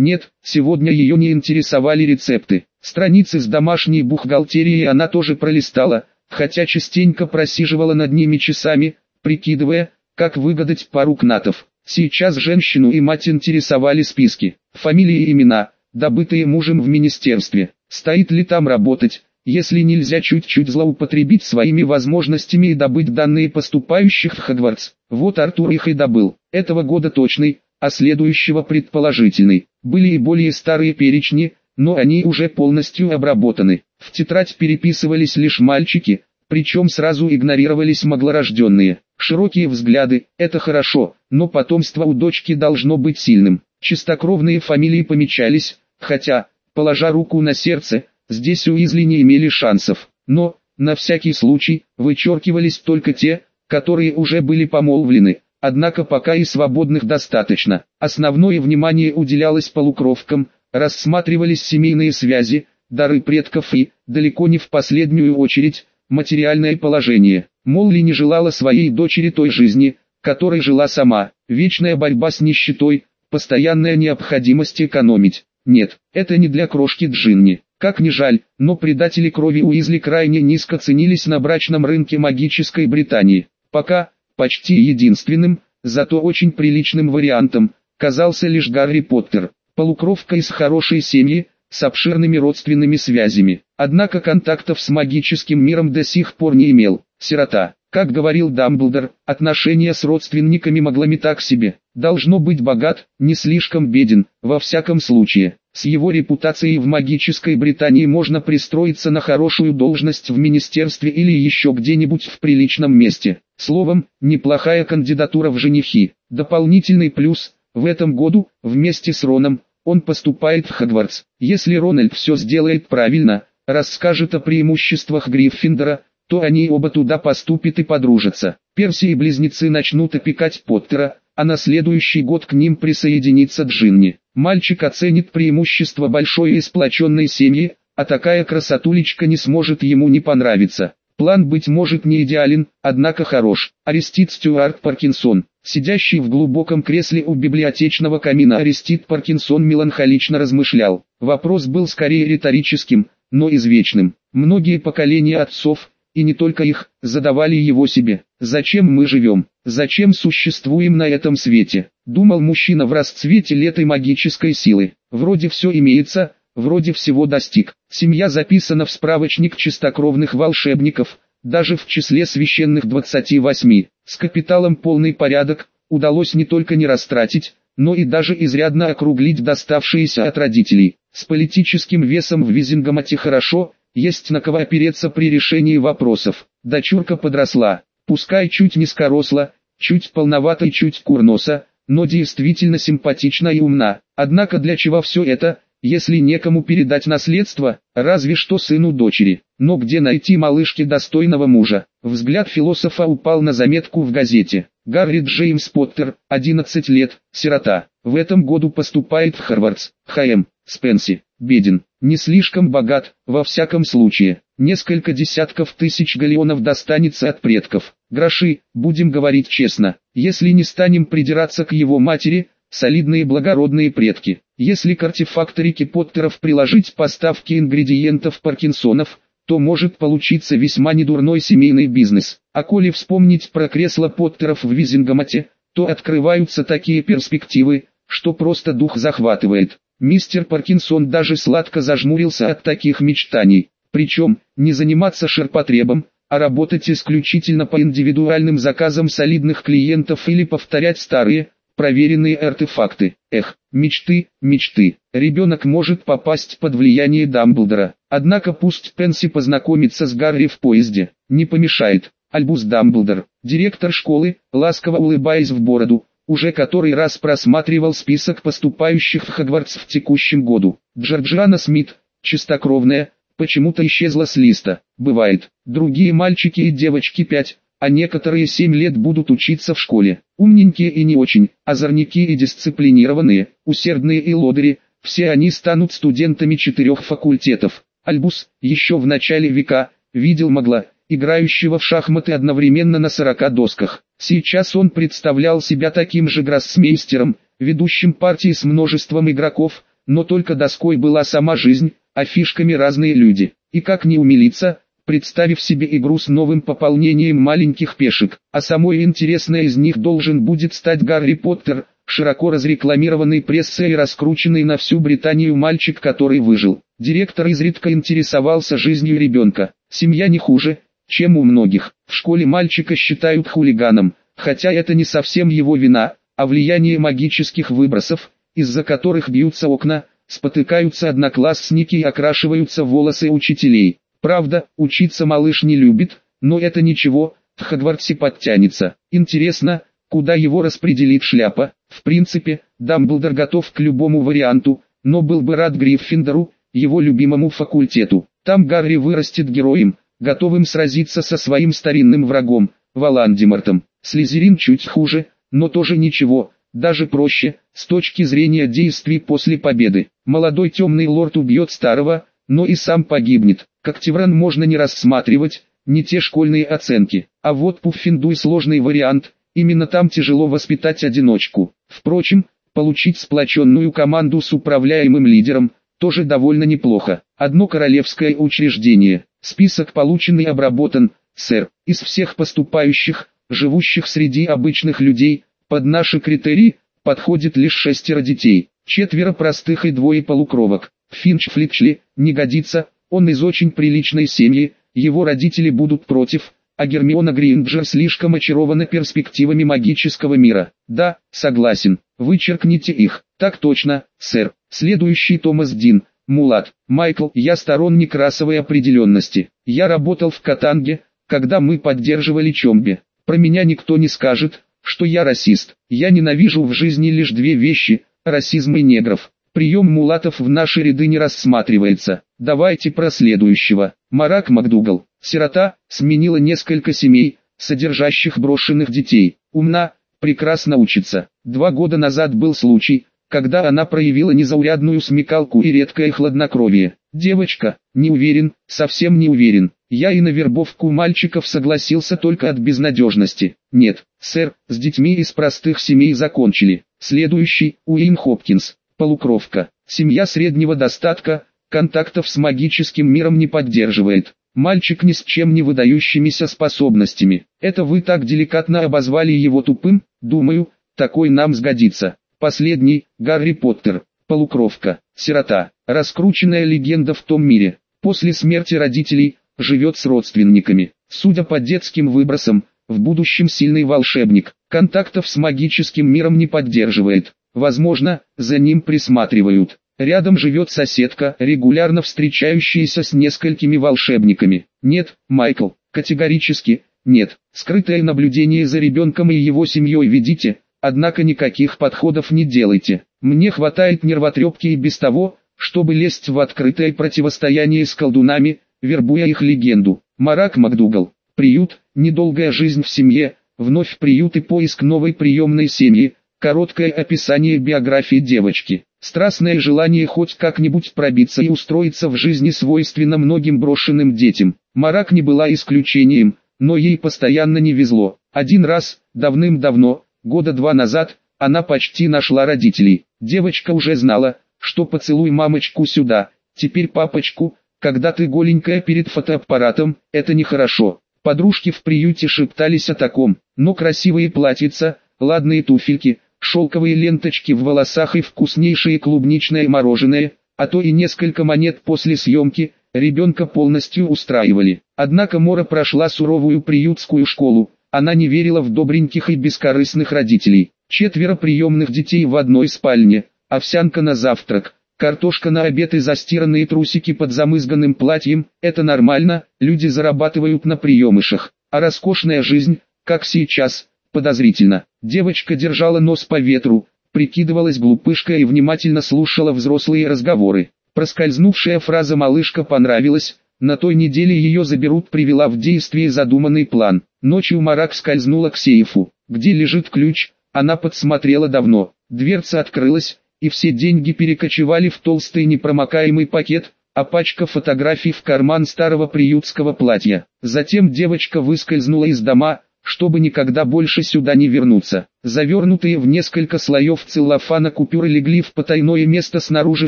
Нет, сегодня ее не интересовали рецепты. Страницы с домашней бухгалтерией она тоже пролистала, хотя частенько просиживала над ними часами, прикидывая, как выгадать пару кнатов. Сейчас женщину и мать интересовали списки, фамилии и имена, добытые мужем в министерстве. Стоит ли там работать, если нельзя чуть-чуть злоупотребить своими возможностями и добыть данные поступающих в Хогвартс. Вот Артур их и добыл. Этого года точный, а следующего предположительный. Были и более старые перечни, но они уже полностью обработаны. В тетрадь переписывались лишь мальчики, причем сразу игнорировались маглорожденные. Широкие взгляды – это хорошо, но потомство у дочки должно быть сильным. Чистокровные фамилии помечались, хотя, положа руку на сердце, здесь Уизли не имели шансов. Но, на всякий случай, вычеркивались только те, которые уже были помолвлены. Однако пока и свободных достаточно. Основное внимание уделялось полукровкам, рассматривались семейные связи, дары предков и, далеко не в последнюю очередь, материальное положение. Молли не желала своей дочери той жизни, которой жила сама. Вечная борьба с нищетой, постоянная необходимость экономить. Нет, это не для крошки Джинни. Как ни жаль, но предатели крови Уизли крайне низко ценились на брачном рынке магической Британии. Пока, почти единственным, зато очень приличным вариантом, казался лишь Гарри Поттер, полукровка из хорошей семьи, с обширными родственными связями. Однако контактов с магическим миром до сих пор не имел. Сирота, как говорил Дамблдор, отношения с родственниками моглами так себе. Должно быть богат, не слишком беден, во всяком случае. С его репутацией в магической Британии можно пристроиться на хорошую должность в министерстве или еще где-нибудь в приличном месте. Словом, неплохая кандидатура в женихи. Дополнительный плюс, в этом году, вместе с Роном, он поступает в Хогвартс. Если Рональд все сделает правильно, расскажет о преимуществах Гриффиндора, то они оба туда поступят и подружатся. Перси и близнецы начнут опекать Поттера, а на следующий год к ним присоединится Джинни. Мальчик оценит преимущество большой и сплоченной семьи, а такая красотулечка не сможет ему не понравиться. План быть может не идеален, однако хорош. Арестит Стюарт Паркинсон, сидящий в глубоком кресле у библиотечного камина Арестит Паркинсон меланхолично размышлял. Вопрос был скорее риторическим, но извечным. Многие поколения отцов, и не только их, задавали его себе. Зачем мы живем? Зачем существуем на этом свете? Думал мужчина в расцвете летой магической силы. Вроде все имеется, вроде всего достиг. Семья записана в справочник чистокровных волшебников, даже в числе священных 28. С капиталом полный порядок, удалось не только не растратить, но и даже изрядно округлить доставшиеся от родителей. С политическим весом в Визингомате хорошо, есть на кого опереться при решении вопросов. Дочурка подросла, пускай чуть низкоросла, чуть полновата и чуть курноса, но действительно симпатична и умна. Однако для чего все это, если некому передать наследство, разве что сыну дочери. Но где найти малышке достойного мужа? Взгляд философа упал на заметку в газете. Гарри Джеймс Поттер, 11 лет, сирота. В этом году поступает в Харвардс, ХМ, Спенси, беден, не слишком богат, во всяком случае. Несколько десятков тысяч галеонов достанется от предков. Гроши, будем говорить честно, если не станем придираться к его матери, солидные благородные предки. Если к артефакторике Поттеров приложить поставки ингредиентов Паркинсонов, то может получиться весьма недурной семейный бизнес. А коли вспомнить про кресло Поттеров в Визингомате, то открываются такие перспективы, что просто дух захватывает. Мистер Паркинсон даже сладко зажмурился от таких мечтаний. Причем, не заниматься ширпотребом, а работать исключительно по индивидуальным заказам солидных клиентов или повторять старые, проверенные артефакты. Эх, мечты, мечты. Ребенок может попасть под влияние Дамблдора. Однако пусть Пенси познакомится с Гарри в поезде. Не помешает. Альбус Дамблдор, директор школы, ласково улыбаясь в бороду, уже который раз просматривал список поступающих в Хогвартс в текущем году. Джорджиана Смит, чистокровная, почему-то исчезла с листа. Бывает, другие мальчики и девочки пять, а некоторые семь лет будут учиться в школе. Умненькие и не очень, озорники и дисциплинированные, усердные и лодыри, все они станут студентами четырех факультетов. Альбус, еще в начале века, видел могла, играющего в шахматы одновременно на 40 досках. Сейчас он представлял себя таким же гроссмейстером, ведущим партии с множеством игроков, но только доской была сама жизнь, а фишками разные люди. И как не умилиться, представив себе игру с новым пополнением маленьких пешек, а самой интересной из них должен будет стать Гарри Поттер, широко разрекламированный прессой и раскрученный на всю Британию мальчик, который выжил. Директор изредка интересовался жизнью ребенка. Семья не хуже, чем у многих. В школе мальчика считают хулиганом, хотя это не совсем его вина, а влияние магических выбросов, из-за которых бьются окна, спотыкаются одноклассники и окрашиваются волосы учителей. Правда, учиться малыш не любит, но это ничего, в Хогвартсе подтянется. Интересно, куда его распределит шляпа? В принципе, Дамблдор готов к любому варианту, но был бы рад Гриффиндору, его любимому факультету. Там Гарри вырастет героем, готовым сразиться со своим старинным врагом, Валандимортом. Слизерин чуть хуже, но тоже ничего, даже проще, с точки зрения действий после победы. Молодой темный лорд убьет старого, но и сам погибнет. Как Тевран можно не рассматривать, не те школьные оценки. А вот Пуффиндуй сложный вариант, именно там тяжело воспитать одиночку. Впрочем, получить сплоченную команду с управляемым лидером, тоже довольно неплохо. Одно королевское учреждение, список полученный обработан, сэр, из всех поступающих, живущих среди обычных людей, под наши критерии, подходит лишь шестеро детей, четверо простых и двое полукровок. Финч Флитчли, не годится, он из очень приличной семьи, его родители будут против, а Гермиона Гринджер слишком очарована перспективами магического мира. Да, согласен, вычеркните их. Так точно, сэр. Следующий Томас Дин. Мулат. Майкл, я сторонник расовой определенности. Я работал в Катанге, когда мы поддерживали Чомби. Про меня никто не скажет, что я расист. Я ненавижу в жизни лишь две вещи, расизм и негров. Прием мулатов в наши ряды не рассматривается. Давайте про следующего. Марак МакДугал. Сирота, сменила несколько семей, содержащих брошенных детей. Умна, прекрасно учится. Два года назад был случай, когда она проявила незаурядную смекалку и редкое хладнокровие. Девочка, не уверен, совсем не уверен. Я и на вербовку мальчиков согласился только от безнадежности. Нет, сэр, с детьми из простых семей закончили. Следующий, Уин Хопкинс, полукровка. Семья среднего достатка, контактов с магическим миром не поддерживает. Мальчик ни с чем не выдающимися способностями. Это вы так деликатно обозвали его тупым, думаю, такой нам сгодится. Последний, Гарри Поттер, полукровка, сирота, раскрученная легенда в том мире. После смерти родителей, живет с родственниками. Судя по детским выбросам, в будущем сильный волшебник, контактов с магическим миром не поддерживает. Возможно, за ним присматривают. Рядом живет соседка, регулярно встречающаяся с несколькими волшебниками. Нет, Майкл, категорически, нет. Скрытое наблюдение за ребенком и его семьей ведите, однако никаких подходов не делайте. Мне хватает нервотрепки и без того, чтобы лезть в открытое противостояние с колдунами, вербуя их легенду. Марак МакДугал. Приют, недолгая жизнь в семье, вновь приют и поиск новой приемной семьи, короткое описание биографии девочки. Страстное желание хоть как-нибудь пробиться и устроиться в жизни свойственно многим брошенным детям. Марак не была исключением, но ей постоянно не везло. Один раз, давным-давно, года два назад, она почти нашла родителей. Девочка уже знала, что поцелуй мамочку сюда, теперь папочку, когда ты голенькая перед фотоаппаратом, это нехорошо. Подружки в приюте шептались о таком, но красивые платьица, ладные туфельки – шелковые ленточки в волосах и вкуснейшее клубничное мороженое, а то и несколько монет после съемки, ребенка полностью устраивали. Однако Мора прошла суровую приютскую школу, она не верила в добреньких и бескорыстных родителей. Четверо приемных детей в одной спальне, овсянка на завтрак, картошка на обед и застиранные трусики под замызганным платьем – это нормально, люди зарабатывают на приемышах. А роскошная жизнь, как сейчас, подозрительно. Девочка держала нос по ветру, прикидывалась глупышкой и внимательно слушала взрослые разговоры. Проскользнувшая фраза «малышка» понравилась, на той неделе ее заберут привела в действие задуманный план. Ночью Марак скользнула к сейфу, где лежит ключ, она подсмотрела давно. Дверца открылась, и все деньги перекочевали в толстый непромокаемый пакет, а пачка фотографий в карман старого приютского платья. Затем девочка выскользнула из дома, чтобы никогда больше сюда не вернуться. Завернутые в несколько слоев целлофана купюры легли в потайное место снаружи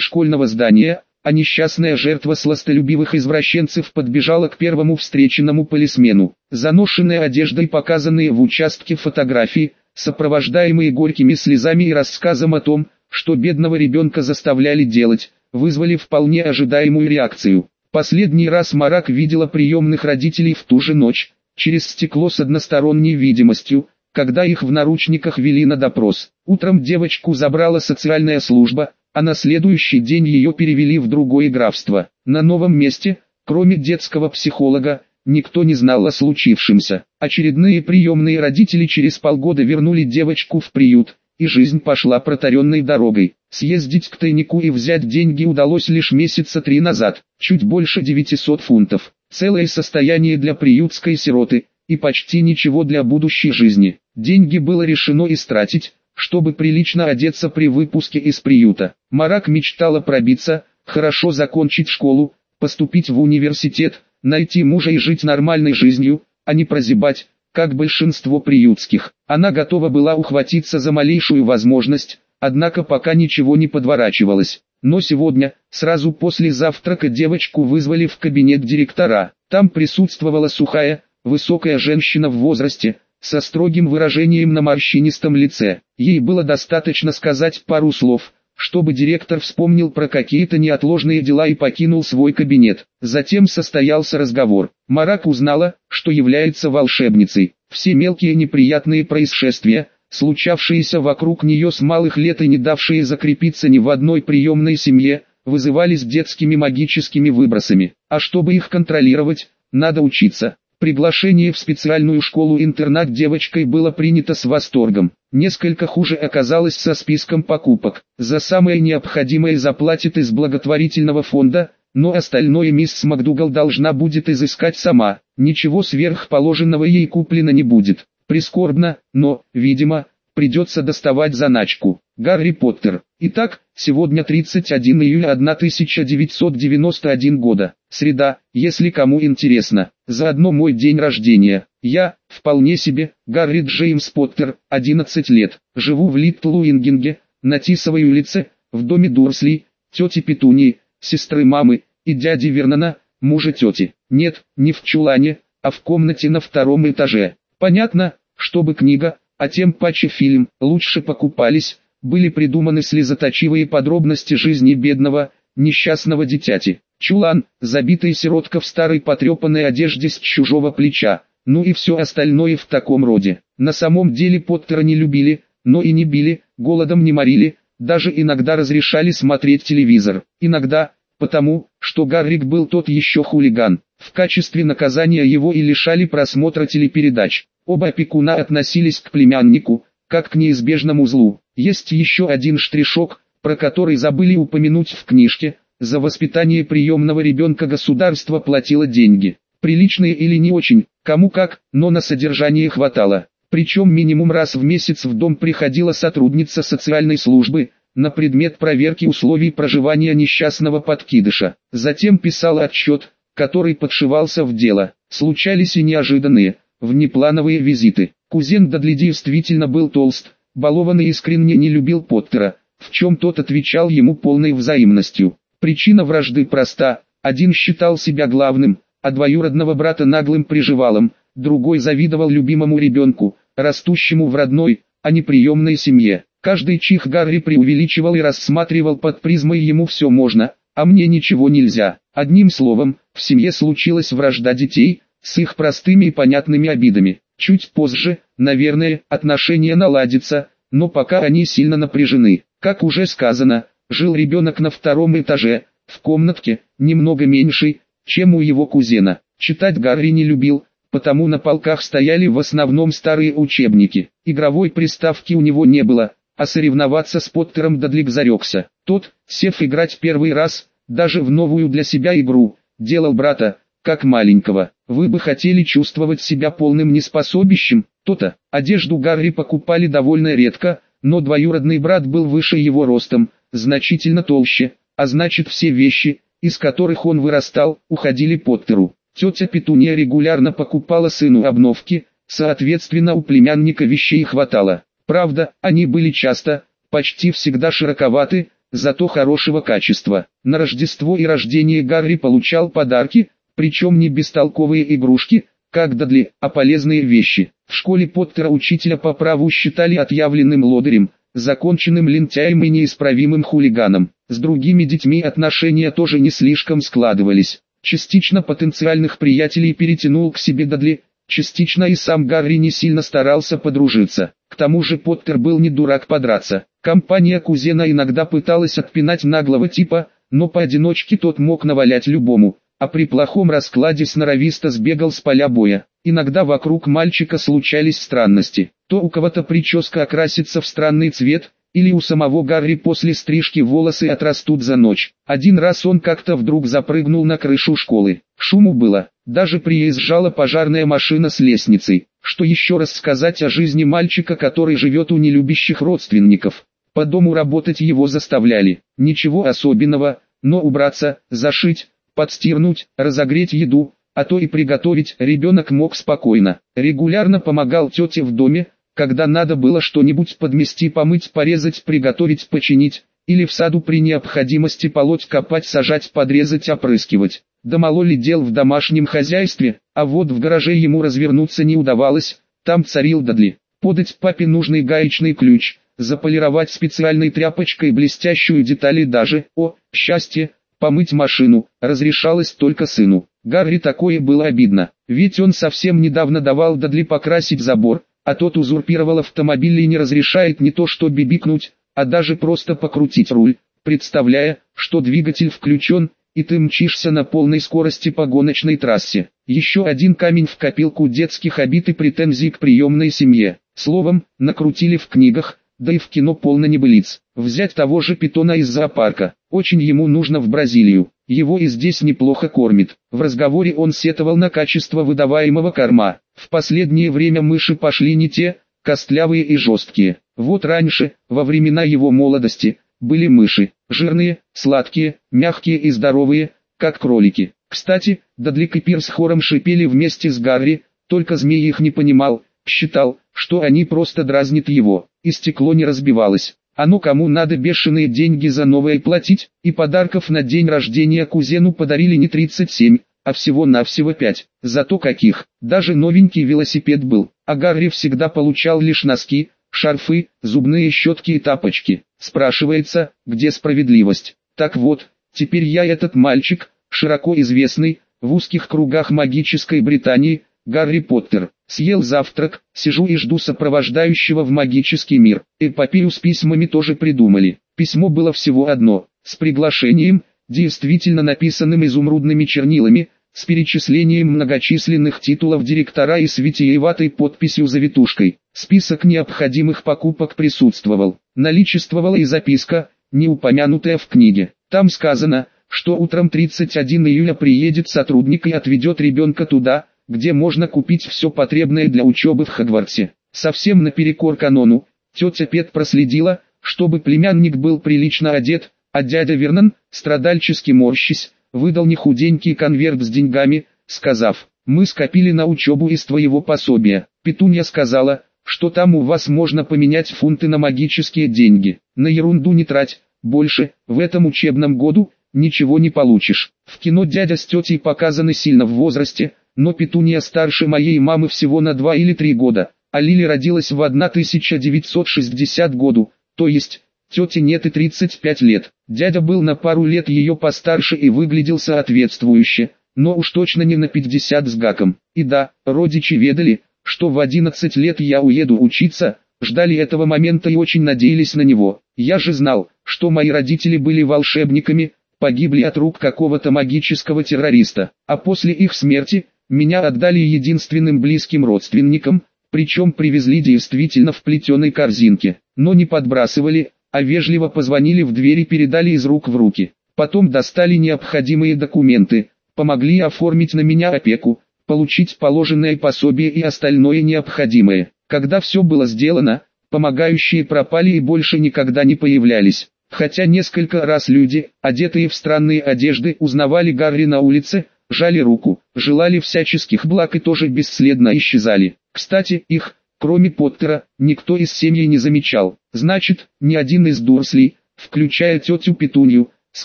школьного здания, а несчастная жертва сластолюбивых извращенцев подбежала к первому встреченному полисмену. Заношенные одеждой показанные в участке фотографии, сопровождаемые горькими слезами и рассказом о том, что бедного ребенка заставляли делать, вызвали вполне ожидаемую реакцию. Последний раз Марак видела приемных родителей в ту же ночь, через стекло с односторонней видимостью, когда их в наручниках вели на допрос. Утром девочку забрала социальная служба, а на следующий день ее перевели в другое графство. На новом месте, кроме детского психолога, никто не знал о случившемся. Очередные приемные родители через полгода вернули девочку в приют, и жизнь пошла протаренной дорогой. Съездить к тайнику и взять деньги удалось лишь месяца три назад, чуть больше 900 фунтов целое состояние для приютской сироты, и почти ничего для будущей жизни. Деньги было решено истратить, чтобы прилично одеться при выпуске из приюта. Марак мечтала пробиться, хорошо закончить школу, поступить в университет, найти мужа и жить нормальной жизнью, а не прозябать, как большинство приютских. Она готова была ухватиться за малейшую возможность, однако пока ничего не подворачивалось. Но сегодня, сразу после завтрака девочку вызвали в кабинет директора. Там присутствовала сухая, высокая женщина в возрасте, со строгим выражением на морщинистом лице. Ей было достаточно сказать пару слов, чтобы директор вспомнил про какие-то неотложные дела и покинул свой кабинет. Затем состоялся разговор. Марак узнала, что является волшебницей. Все мелкие неприятные происшествия, случавшиеся вокруг нее с малых лет и не давшие закрепиться ни в одной приемной семье, вызывались детскими магическими выбросами. А чтобы их контролировать, надо учиться. Приглашение в специальную школу-интернат девочкой было принято с восторгом. Несколько хуже оказалось со списком покупок. За самое необходимое заплатит из благотворительного фонда, но остальное мисс МакДугал должна будет изыскать сама. Ничего сверхположенного ей куплено не будет. Прискорбно, но, видимо, придется доставать заначку. Гарри Поттер. Итак, сегодня 31 июля 1991 года. Среда, если кому интересно. Заодно мой день рождения. Я, вполне себе, Гарри Джеймс Поттер, 11 лет. Живу в Литл Уингинге, на Тисовой улице, в доме Дурсли, тети Петунии, сестры мамы, и дяди Вернона, мужа тети. Нет, не в чулане, а в комнате на втором этаже. Понятно, чтобы книга, а тем паче фильм, лучше покупались, были придуманы слезоточивые подробности жизни бедного, несчастного дитяти. Чулан, забитый сиротка в старой потрепанной одежде с чужого плеча, ну и все остальное в таком роде. На самом деле Поттера не любили, но и не били, голодом не морили, даже иногда разрешали смотреть телевизор. Иногда, потому, что Гаррик был тот еще хулиган. В качестве наказания его и лишали просмотра телепередач. Оба опекуна относились к племяннику, как к неизбежному злу. Есть еще один штришок, про который забыли упомянуть в книжке. За воспитание приемного ребенка государство платило деньги. Приличные или не очень, кому как, но на содержание хватало. Причем минимум раз в месяц в дом приходила сотрудница социальной службы, на предмет проверки условий проживания несчастного подкидыша. Затем писала отчет, который подшивался в дело. Случались и неожиданные, внеплановые визиты. Кузен Дадли действительно был толст, балован и искренне не любил Поттера, в чем тот отвечал ему полной взаимностью. Причина вражды проста, один считал себя главным, а двоюродного брата наглым приживалом, другой завидовал любимому ребенку, растущему в родной, а не приемной семье. Каждый чих Гарри преувеличивал и рассматривал под призмой ему все можно, а мне ничего нельзя. Одним словом, в семье случилась вражда детей, с их простыми и понятными обидами. Чуть позже, наверное, отношения наладятся, но пока они сильно напряжены. Как уже сказано, жил ребенок на втором этаже, в комнатке, немного меньшей, чем у его кузена. Читать Гарри не любил, потому на полках стояли в основном старые учебники. Игровой приставки у него не было, а соревноваться с Поттером Дадлик зарекся. Тот, сев играть первый раз, даже в новую для себя игру, делал брата, как маленького. Вы бы хотели чувствовать себя полным неспособищем, то-то. Одежду Гарри покупали довольно редко, но двоюродный брат был выше его ростом, значительно толще, а значит все вещи, из которых он вырастал, уходили Поттеру. Тетя Петуния регулярно покупала сыну обновки, соответственно у племянника вещей хватало. Правда, они были часто, почти всегда широковаты, зато хорошего качества. На Рождество и рождение Гарри получал подарки, причем не бестолковые игрушки, как Дадли, а полезные вещи. В школе Поттера учителя по праву считали отъявленным лодырем, законченным лентяем и неисправимым хулиганом. С другими детьми отношения тоже не слишком складывались. Частично потенциальных приятелей перетянул к себе Дадли, частично и сам Гарри не сильно старался подружиться. К тому же Поттер был не дурак подраться. Компания кузена иногда пыталась отпинать наглого типа, но поодиночке тот мог навалять любому, а при плохом раскладе сноровисто сбегал с поля боя. Иногда вокруг мальчика случались странности. То у кого-то прическа окрасится в странный цвет, или у самого Гарри после стрижки волосы отрастут за ночь. Один раз он как-то вдруг запрыгнул на крышу школы. Шуму было, даже приезжала пожарная машина с лестницей. Что еще раз сказать о жизни мальчика, который живет у нелюбящих родственников. По дому работать его заставляли. Ничего особенного, но убраться, зашить, подстирнуть, разогреть еду, а то и приготовить ребенок мог спокойно. Регулярно помогал тете в доме, когда надо было что-нибудь подмести, помыть, порезать, приготовить, починить, или в саду при необходимости полоть, копать, сажать, подрезать, опрыскивать. Да ли дел в домашнем хозяйстве, а вот в гараже ему развернуться не удавалось, там царил Дадли. Подать папе нужный гаечный ключ, заполировать специальной тряпочкой блестящую деталь и даже, о, счастье, помыть машину, разрешалось только сыну. Гарри такое было обидно, ведь он совсем недавно давал Дадли покрасить забор, а тот узурпировал автомобиль и не разрешает не то что бибикнуть, а даже просто покрутить руль, представляя, что двигатель включен, и ты мчишься на полной скорости по гоночной трассе. Еще один камень в копилку детских обид и претензий к приемной семье. Словом, накрутили в книгах, да и в кино полно небылиц. Взять того же питона из зоопарка, очень ему нужно в Бразилию, его и здесь неплохо кормит. В разговоре он сетовал на качество выдаваемого корма. В последнее время мыши пошли не те, костлявые и жесткие. Вот раньше, во времена его молодости, были мыши, жирные, сладкие, мягкие и здоровые, как кролики. Кстати, Дадлик и Пирс хором шипели вместе с Гарри, только змей их не понимал, считал, что они просто дразнят его и стекло не разбивалось. А ну кому надо бешеные деньги за новое платить, и подарков на день рождения кузену подарили не 37, а всего-навсего 5. Зато каких, даже новенький велосипед был, а Гарри всегда получал лишь носки, шарфы, зубные щетки и тапочки. Спрашивается, где справедливость? Так вот, теперь я этот мальчик, широко известный, в узких кругах магической Британии, Гарри Поттер. Съел завтрак, сижу и жду сопровождающего в магический мир. Эпопею с письмами тоже придумали. Письмо было всего одно, с приглашением, действительно написанным изумрудными чернилами, с перечислением многочисленных титулов директора и с витиеватой подписью завитушкой. Список необходимых покупок присутствовал. Наличествовала и записка, не упомянутая в книге. Там сказано, что утром 31 июля приедет сотрудник и отведет ребенка туда, где можно купить все потребное для учебы в Хогвартсе. Совсем наперекор канону, тетя Пет проследила, чтобы племянник был прилично одет, а дядя Вернон, страдальчески морщись, выдал нехуденький конверт с деньгами, сказав, «Мы скопили на учебу из твоего пособия». Петунья сказала, что там у вас можно поменять фунты на магические деньги. На ерунду не трать, больше, в этом учебном году, ничего не получишь. В кино дядя с тетей показаны сильно в возрасте, но Петуния старше моей мамы всего на 2 или 3 года, а Лили родилась в 1960 году, то есть, тете нет и 35 лет. Дядя был на пару лет ее постарше и выглядел соответствующе, но уж точно не на 50 с гаком. И да, родичи ведали, что в 11 лет я уеду учиться, ждали этого момента и очень надеялись на него. Я же знал, что мои родители были волшебниками, погибли от рук какого-то магического террориста, а после их смерти, меня отдали единственным близким родственникам, причем привезли действительно в плетеной корзинке, но не подбрасывали, а вежливо позвонили в дверь и передали из рук в руки. Потом достали необходимые документы, помогли оформить на меня опеку, получить положенное пособие и остальное необходимое. Когда все было сделано, помогающие пропали и больше никогда не появлялись. Хотя несколько раз люди, одетые в странные одежды, узнавали Гарри на улице, жали руку, желали всяческих благ и тоже бесследно исчезали. Кстати, их, кроме Поттера, никто из семьи не замечал. Значит, ни один из Дурсли, включая тетю Петунью, с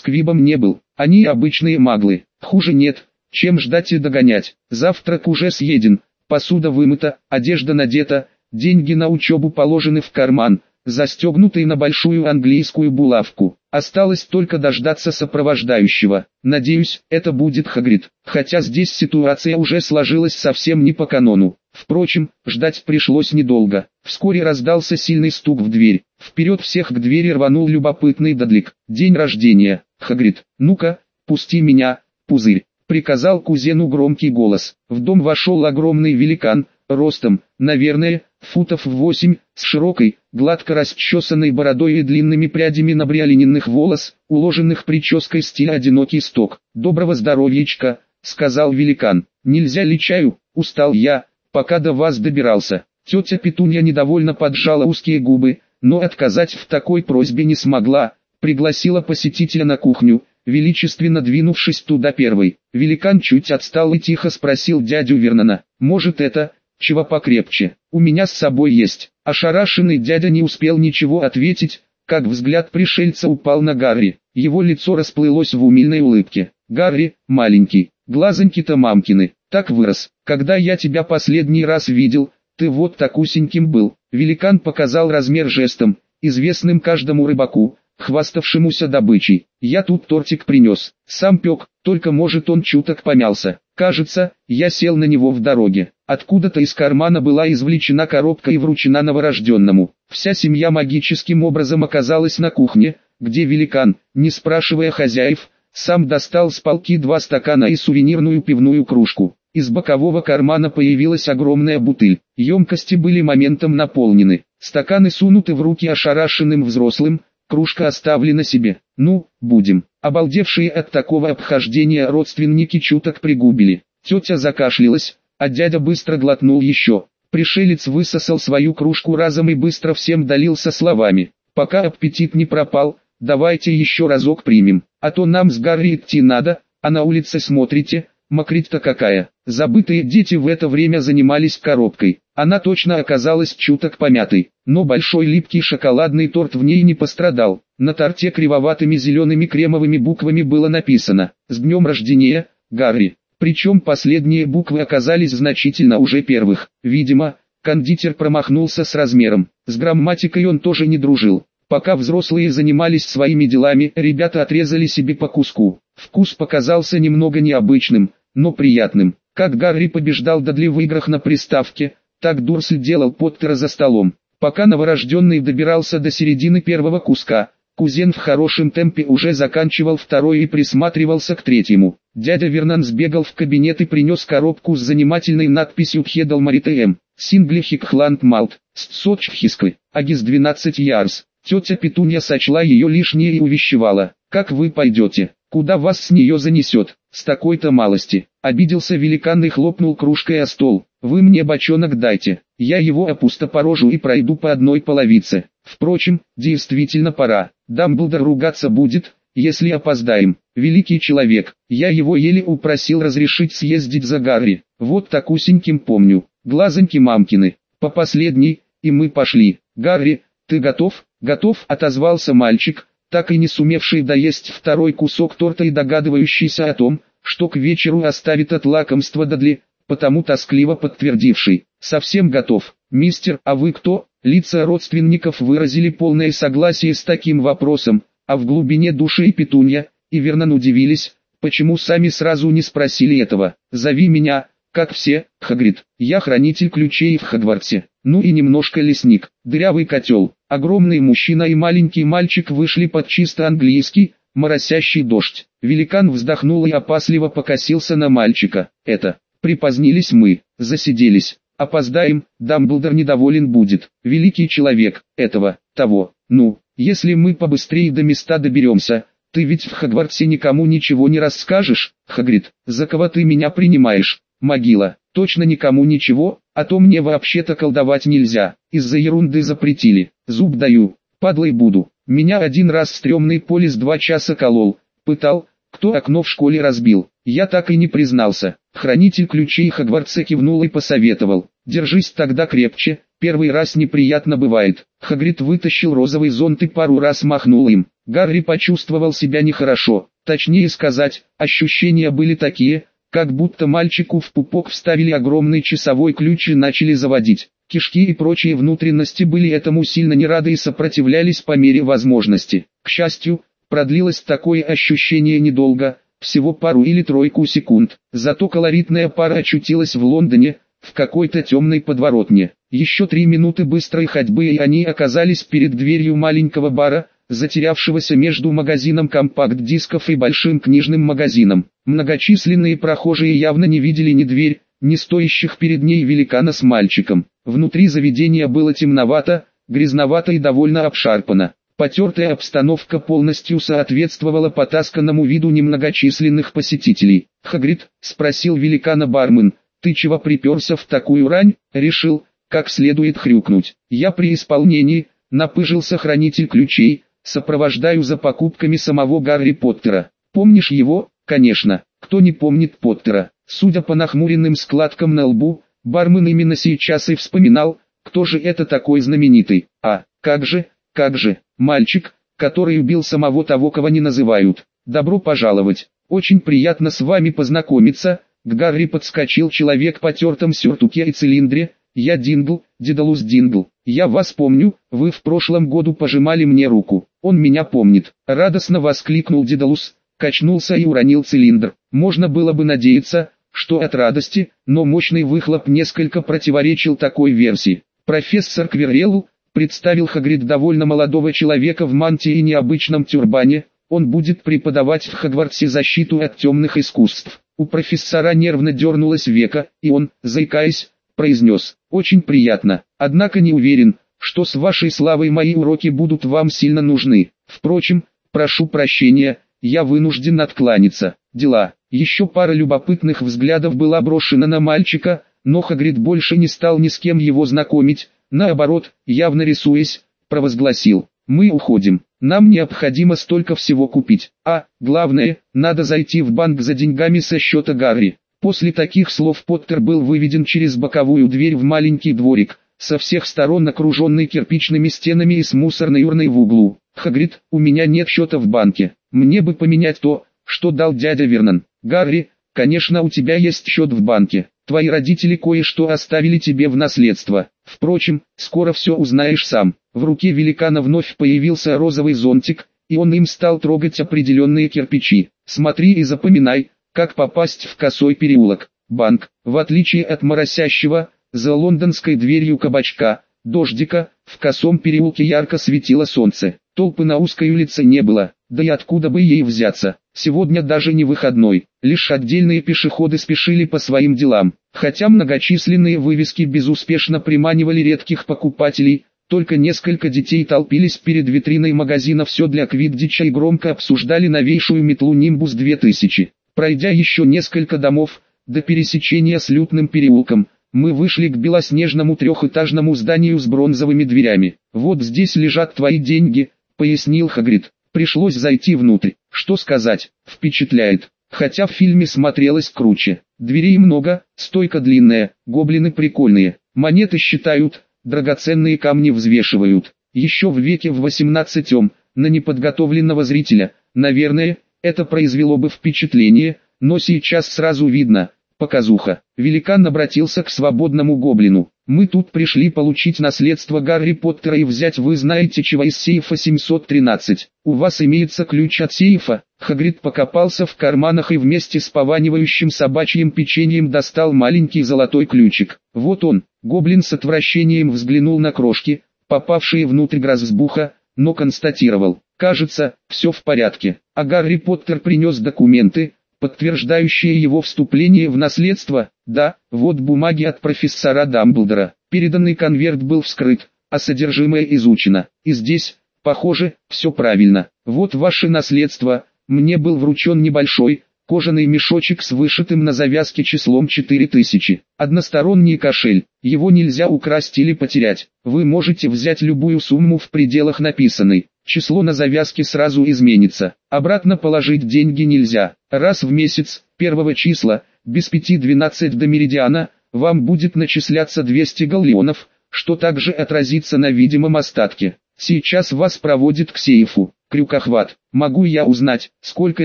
Квибом не был. Они обычные маглы. Хуже нет, чем ждать и догонять. Завтрак уже съеден, посуда вымыта, одежда надета, деньги на учебу положены в карман, застегнутый на большую английскую булавку. Осталось только дождаться сопровождающего. Надеюсь, это будет Хагрид, хотя здесь ситуация уже сложилась совсем не по канону. Впрочем, ждать пришлось недолго. Вскоре раздался сильный стук в дверь. Вперед всех к двери рванул любопытный Дадлик. День рождения. Хагрид, ну-ка, пусти меня, пузырь. Приказал кузену громкий голос. В дом вошел огромный великан, ростом, наверное, футов в восемь, с широкой, гладко расчесанной бородой и длинными прядями набриолиненных волос, уложенных прической стиля одинокий сток. «Доброго здоровьечка», — сказал великан. «Нельзя ли чаю? Устал я, пока до вас добирался». Тетя Петунья недовольно поджала узкие губы, но отказать в такой просьбе не смогла, пригласила посетителя на кухню, величественно двинувшись туда первой. Великан чуть отстал и тихо спросил дядю Вернона, «Может это, чего покрепче, у меня с собой есть. Ошарашенный дядя не успел ничего ответить, как взгляд пришельца упал на Гарри. Его лицо расплылось в умильной улыбке. Гарри, маленький, глазоньки-то мамкины, так вырос. Когда я тебя последний раз видел, ты вот такусеньким был. Великан показал размер жестом, известным каждому рыбаку, хваставшемуся добычей. Я тут тортик принес, сам пек, только может он чуток помялся. Кажется, я сел на него в дороге. Откуда-то из кармана была извлечена коробка и вручена новорожденному. Вся семья магическим образом оказалась на кухне, где великан, не спрашивая хозяев, сам достал с полки два стакана и сувенирную пивную кружку. Из бокового кармана появилась огромная бутыль. Емкости были моментом наполнены. Стаканы сунуты в руки ошарашенным взрослым, кружка оставлена себе. Ну, будем. Обалдевшие от такого обхождения родственники чуток пригубили. Тетя закашлялась, а дядя быстро глотнул еще. Пришелец высосал свою кружку разом и быстро всем долился словами. Пока аппетит не пропал, давайте еще разок примем, а то нам с Гарри идти надо, а на улице смотрите, мокрить-то какая. Забытые дети в это время занимались коробкой. Она точно оказалась чуток помятой, но большой липкий шоколадный торт в ней не пострадал. На торте кривоватыми зелеными кремовыми буквами было написано «С днем рождения, Гарри». Причем последние буквы оказались значительно уже первых. Видимо, кондитер промахнулся с размером. С грамматикой он тоже не дружил. Пока взрослые занимались своими делами, ребята отрезали себе по куску. Вкус показался немного необычным, но приятным. Как Гарри побеждал Дадли в играх на приставке, так Дурсль делал Поттера за столом. Пока новорожденный добирался до середины первого куска, кузен в хорошем темпе уже заканчивал второй и присматривался к третьему. Дядя Вернан сбегал в кабинет и принес коробку с занимательной надписью «Хедал Маритеем», «Синглихик Хланд Малт», «Сцочхискли», «Агис 12 Ярс». Тетя Петунья сочла ее лишнее и увещевала. «Как вы пойдете? Куда вас с нее занесет? С такой-то малости?» Обиделся великан и хлопнул кружкой о стол. «Вы мне бочонок дайте, я его опустопорожу и пройду по одной половице. Впрочем, действительно пора. Дамблдор ругаться будет, если опоздаем. Великий человек, я его еле упросил разрешить съездить за Гарри. Вот так усеньким помню. Глазоньки мамкины. По последней, и мы пошли. Гарри, ты готов? Готов, отозвался мальчик, так и не сумевший доесть второй кусок торта и догадывающийся о том, что к вечеру оставит от лакомства Дадли, потому тоскливо подтвердивший, совсем готов. Мистер, а вы кто? Лица родственников выразили полное согласие с таким вопросом, а в глубине души и Петунья, и Вернон удивились, почему сами сразу не спросили этого. «Зови меня, как все, Хагрид, я хранитель ключей в Хагвартсе, ну и немножко лесник, дырявый котел». Огромный мужчина и маленький мальчик вышли под чисто английский, моросящий дождь. Великан вздохнул и опасливо покосился на мальчика. Это, припозднились мы, засиделись, опоздаем, Дамблдор недоволен будет. Великий человек, этого, того, ну, если мы побыстрее до места доберемся, ты ведь в Хогвартсе никому ничего не расскажешь, Хагрид, за кого ты меня принимаешь, могила, точно никому ничего, а то мне вообще-то колдовать нельзя, из-за ерунды запретили, зуб даю, падлой буду. Меня один раз стрёмный полис два часа колол, пытал, Кто окно в школе разбил? Я так и не признался. Хранитель ключей Хагвартса кивнул и посоветовал. Держись тогда крепче, первый раз неприятно бывает. Хагрид вытащил розовый зонт и пару раз махнул им. Гарри почувствовал себя нехорошо. Точнее сказать, ощущения были такие, как будто мальчику в пупок вставили огромный часовой ключ и начали заводить. Кишки и прочие внутренности были этому сильно не рады и сопротивлялись по мере возможности. К счастью, продлилось такое ощущение недолго, всего пару или тройку секунд. Зато колоритная пара очутилась в Лондоне, в какой-то темной подворотне. Еще три минуты быстрой ходьбы и они оказались перед дверью маленького бара, затерявшегося между магазином компакт-дисков и большим книжным магазином. Многочисленные прохожие явно не видели ни дверь, ни стоящих перед ней великана с мальчиком. Внутри заведения было темновато, грязновато и довольно обшарпано. Потертая обстановка полностью соответствовала потасканному виду немногочисленных посетителей. «Хагрид», — спросил великана бармен, — «ты чего приперся в такую рань?» «Решил, как следует хрюкнуть. Я при исполнении, напыжился хранитель ключей, сопровождаю за покупками самого Гарри Поттера. Помнишь его? Конечно. Кто не помнит Поттера? Судя по нахмуренным складкам на лбу, бармен именно сейчас и вспоминал, кто же это такой знаменитый. А, как же, как же, мальчик, который убил самого того, кого не называют. Добро пожаловать. Очень приятно с вами познакомиться. К Гарри подскочил человек в потертом сюртуке и цилиндре. Я Дингл, Дедалус Дингл. Я вас помню, вы в прошлом году пожимали мне руку. Он меня помнит. Радостно воскликнул Дедалус, качнулся и уронил цилиндр. Можно было бы надеяться, что от радости, но мощный выхлоп несколько противоречил такой версии. Профессор Квирелл, представил Хагрид довольно молодого человека в мантии и необычном тюрбане, он будет преподавать в Хагвартсе защиту от темных искусств. У профессора нервно дернулось века, и он, заикаясь, произнес, «Очень приятно, однако не уверен, что с вашей славой мои уроки будут вам сильно нужны. Впрочем, прошу прощения, я вынужден откланяться. Дела». Еще пара любопытных взглядов была брошена на мальчика, но Хагрид больше не стал ни с кем его знакомить, Наоборот, явно рисуясь, провозгласил, мы уходим, нам необходимо столько всего купить, а, главное, надо зайти в банк за деньгами со счета Гарри. После таких слов Поттер был выведен через боковую дверь в маленький дворик, со всех сторон окруженный кирпичными стенами и с мусорной урной в углу. Хагрид, у меня нет счета в банке, мне бы поменять то, что дал дядя Вернон. Гарри, конечно у тебя есть счет в банке, Твои родители кое-что оставили тебе в наследство. Впрочем, скоро все узнаешь сам. В руке великана вновь появился розовый зонтик, и он им стал трогать определенные кирпичи. Смотри и запоминай, как попасть в косой переулок. Банк, в отличие от моросящего, за лондонской дверью кабачка, дождика, в косом переулке ярко светило солнце. Толпы на узкой улице не было, да и откуда бы ей взяться. Сегодня даже не выходной, лишь отдельные пешеходы спешили по своим делам. Хотя многочисленные вывески безуспешно приманивали редких покупателей, только несколько детей толпились перед витриной магазина «Все для Квиддича» и громко обсуждали новейшую метлу «Нимбус 2000». Пройдя еще несколько домов, до пересечения с лютным переулком, мы вышли к белоснежному трехэтажному зданию с бронзовыми дверями. «Вот здесь лежат твои деньги», — пояснил Хагрид. Пришлось зайти внутрь. Что сказать, впечатляет. Хотя в фильме смотрелось круче. Дверей много, стойка длинная, гоблины прикольные. Монеты считают, драгоценные камни взвешивают. Еще в веке в 18 на неподготовленного зрителя, наверное, это произвело бы впечатление, но сейчас сразу видно, показуха. Великан обратился к свободному гоблину. Мы тут пришли получить наследство Гарри Поттера и взять вы знаете чего из сейфа 713. У вас имеется ключ от сейфа. Хагрид покопался в карманах и вместе с пованивающим собачьим печеньем достал маленький золотой ключик. Вот он. Гоблин с отвращением взглянул на крошки, попавшие внутрь грозбуха, но констатировал. Кажется, все в порядке. А Гарри Поттер принес документы, подтверждающие его вступление в наследство, да, вот бумаги от профессора Дамблдора. Переданный конверт был вскрыт, а содержимое изучено. И здесь, похоже, все правильно. Вот ваше наследство, мне был вручен небольшой, кожаный мешочек с вышитым на завязке числом 4000, односторонний кошель, его нельзя украсть или потерять, вы можете взять любую сумму в пределах написанной, число на завязке сразу изменится, обратно положить деньги нельзя, раз в месяц, первого числа, без 5-12 до меридиана, вам будет начисляться 200 галлеонов, что также отразится на видимом остатке. Сейчас вас проводит к сейфу. Крюкохват. Могу я узнать, сколько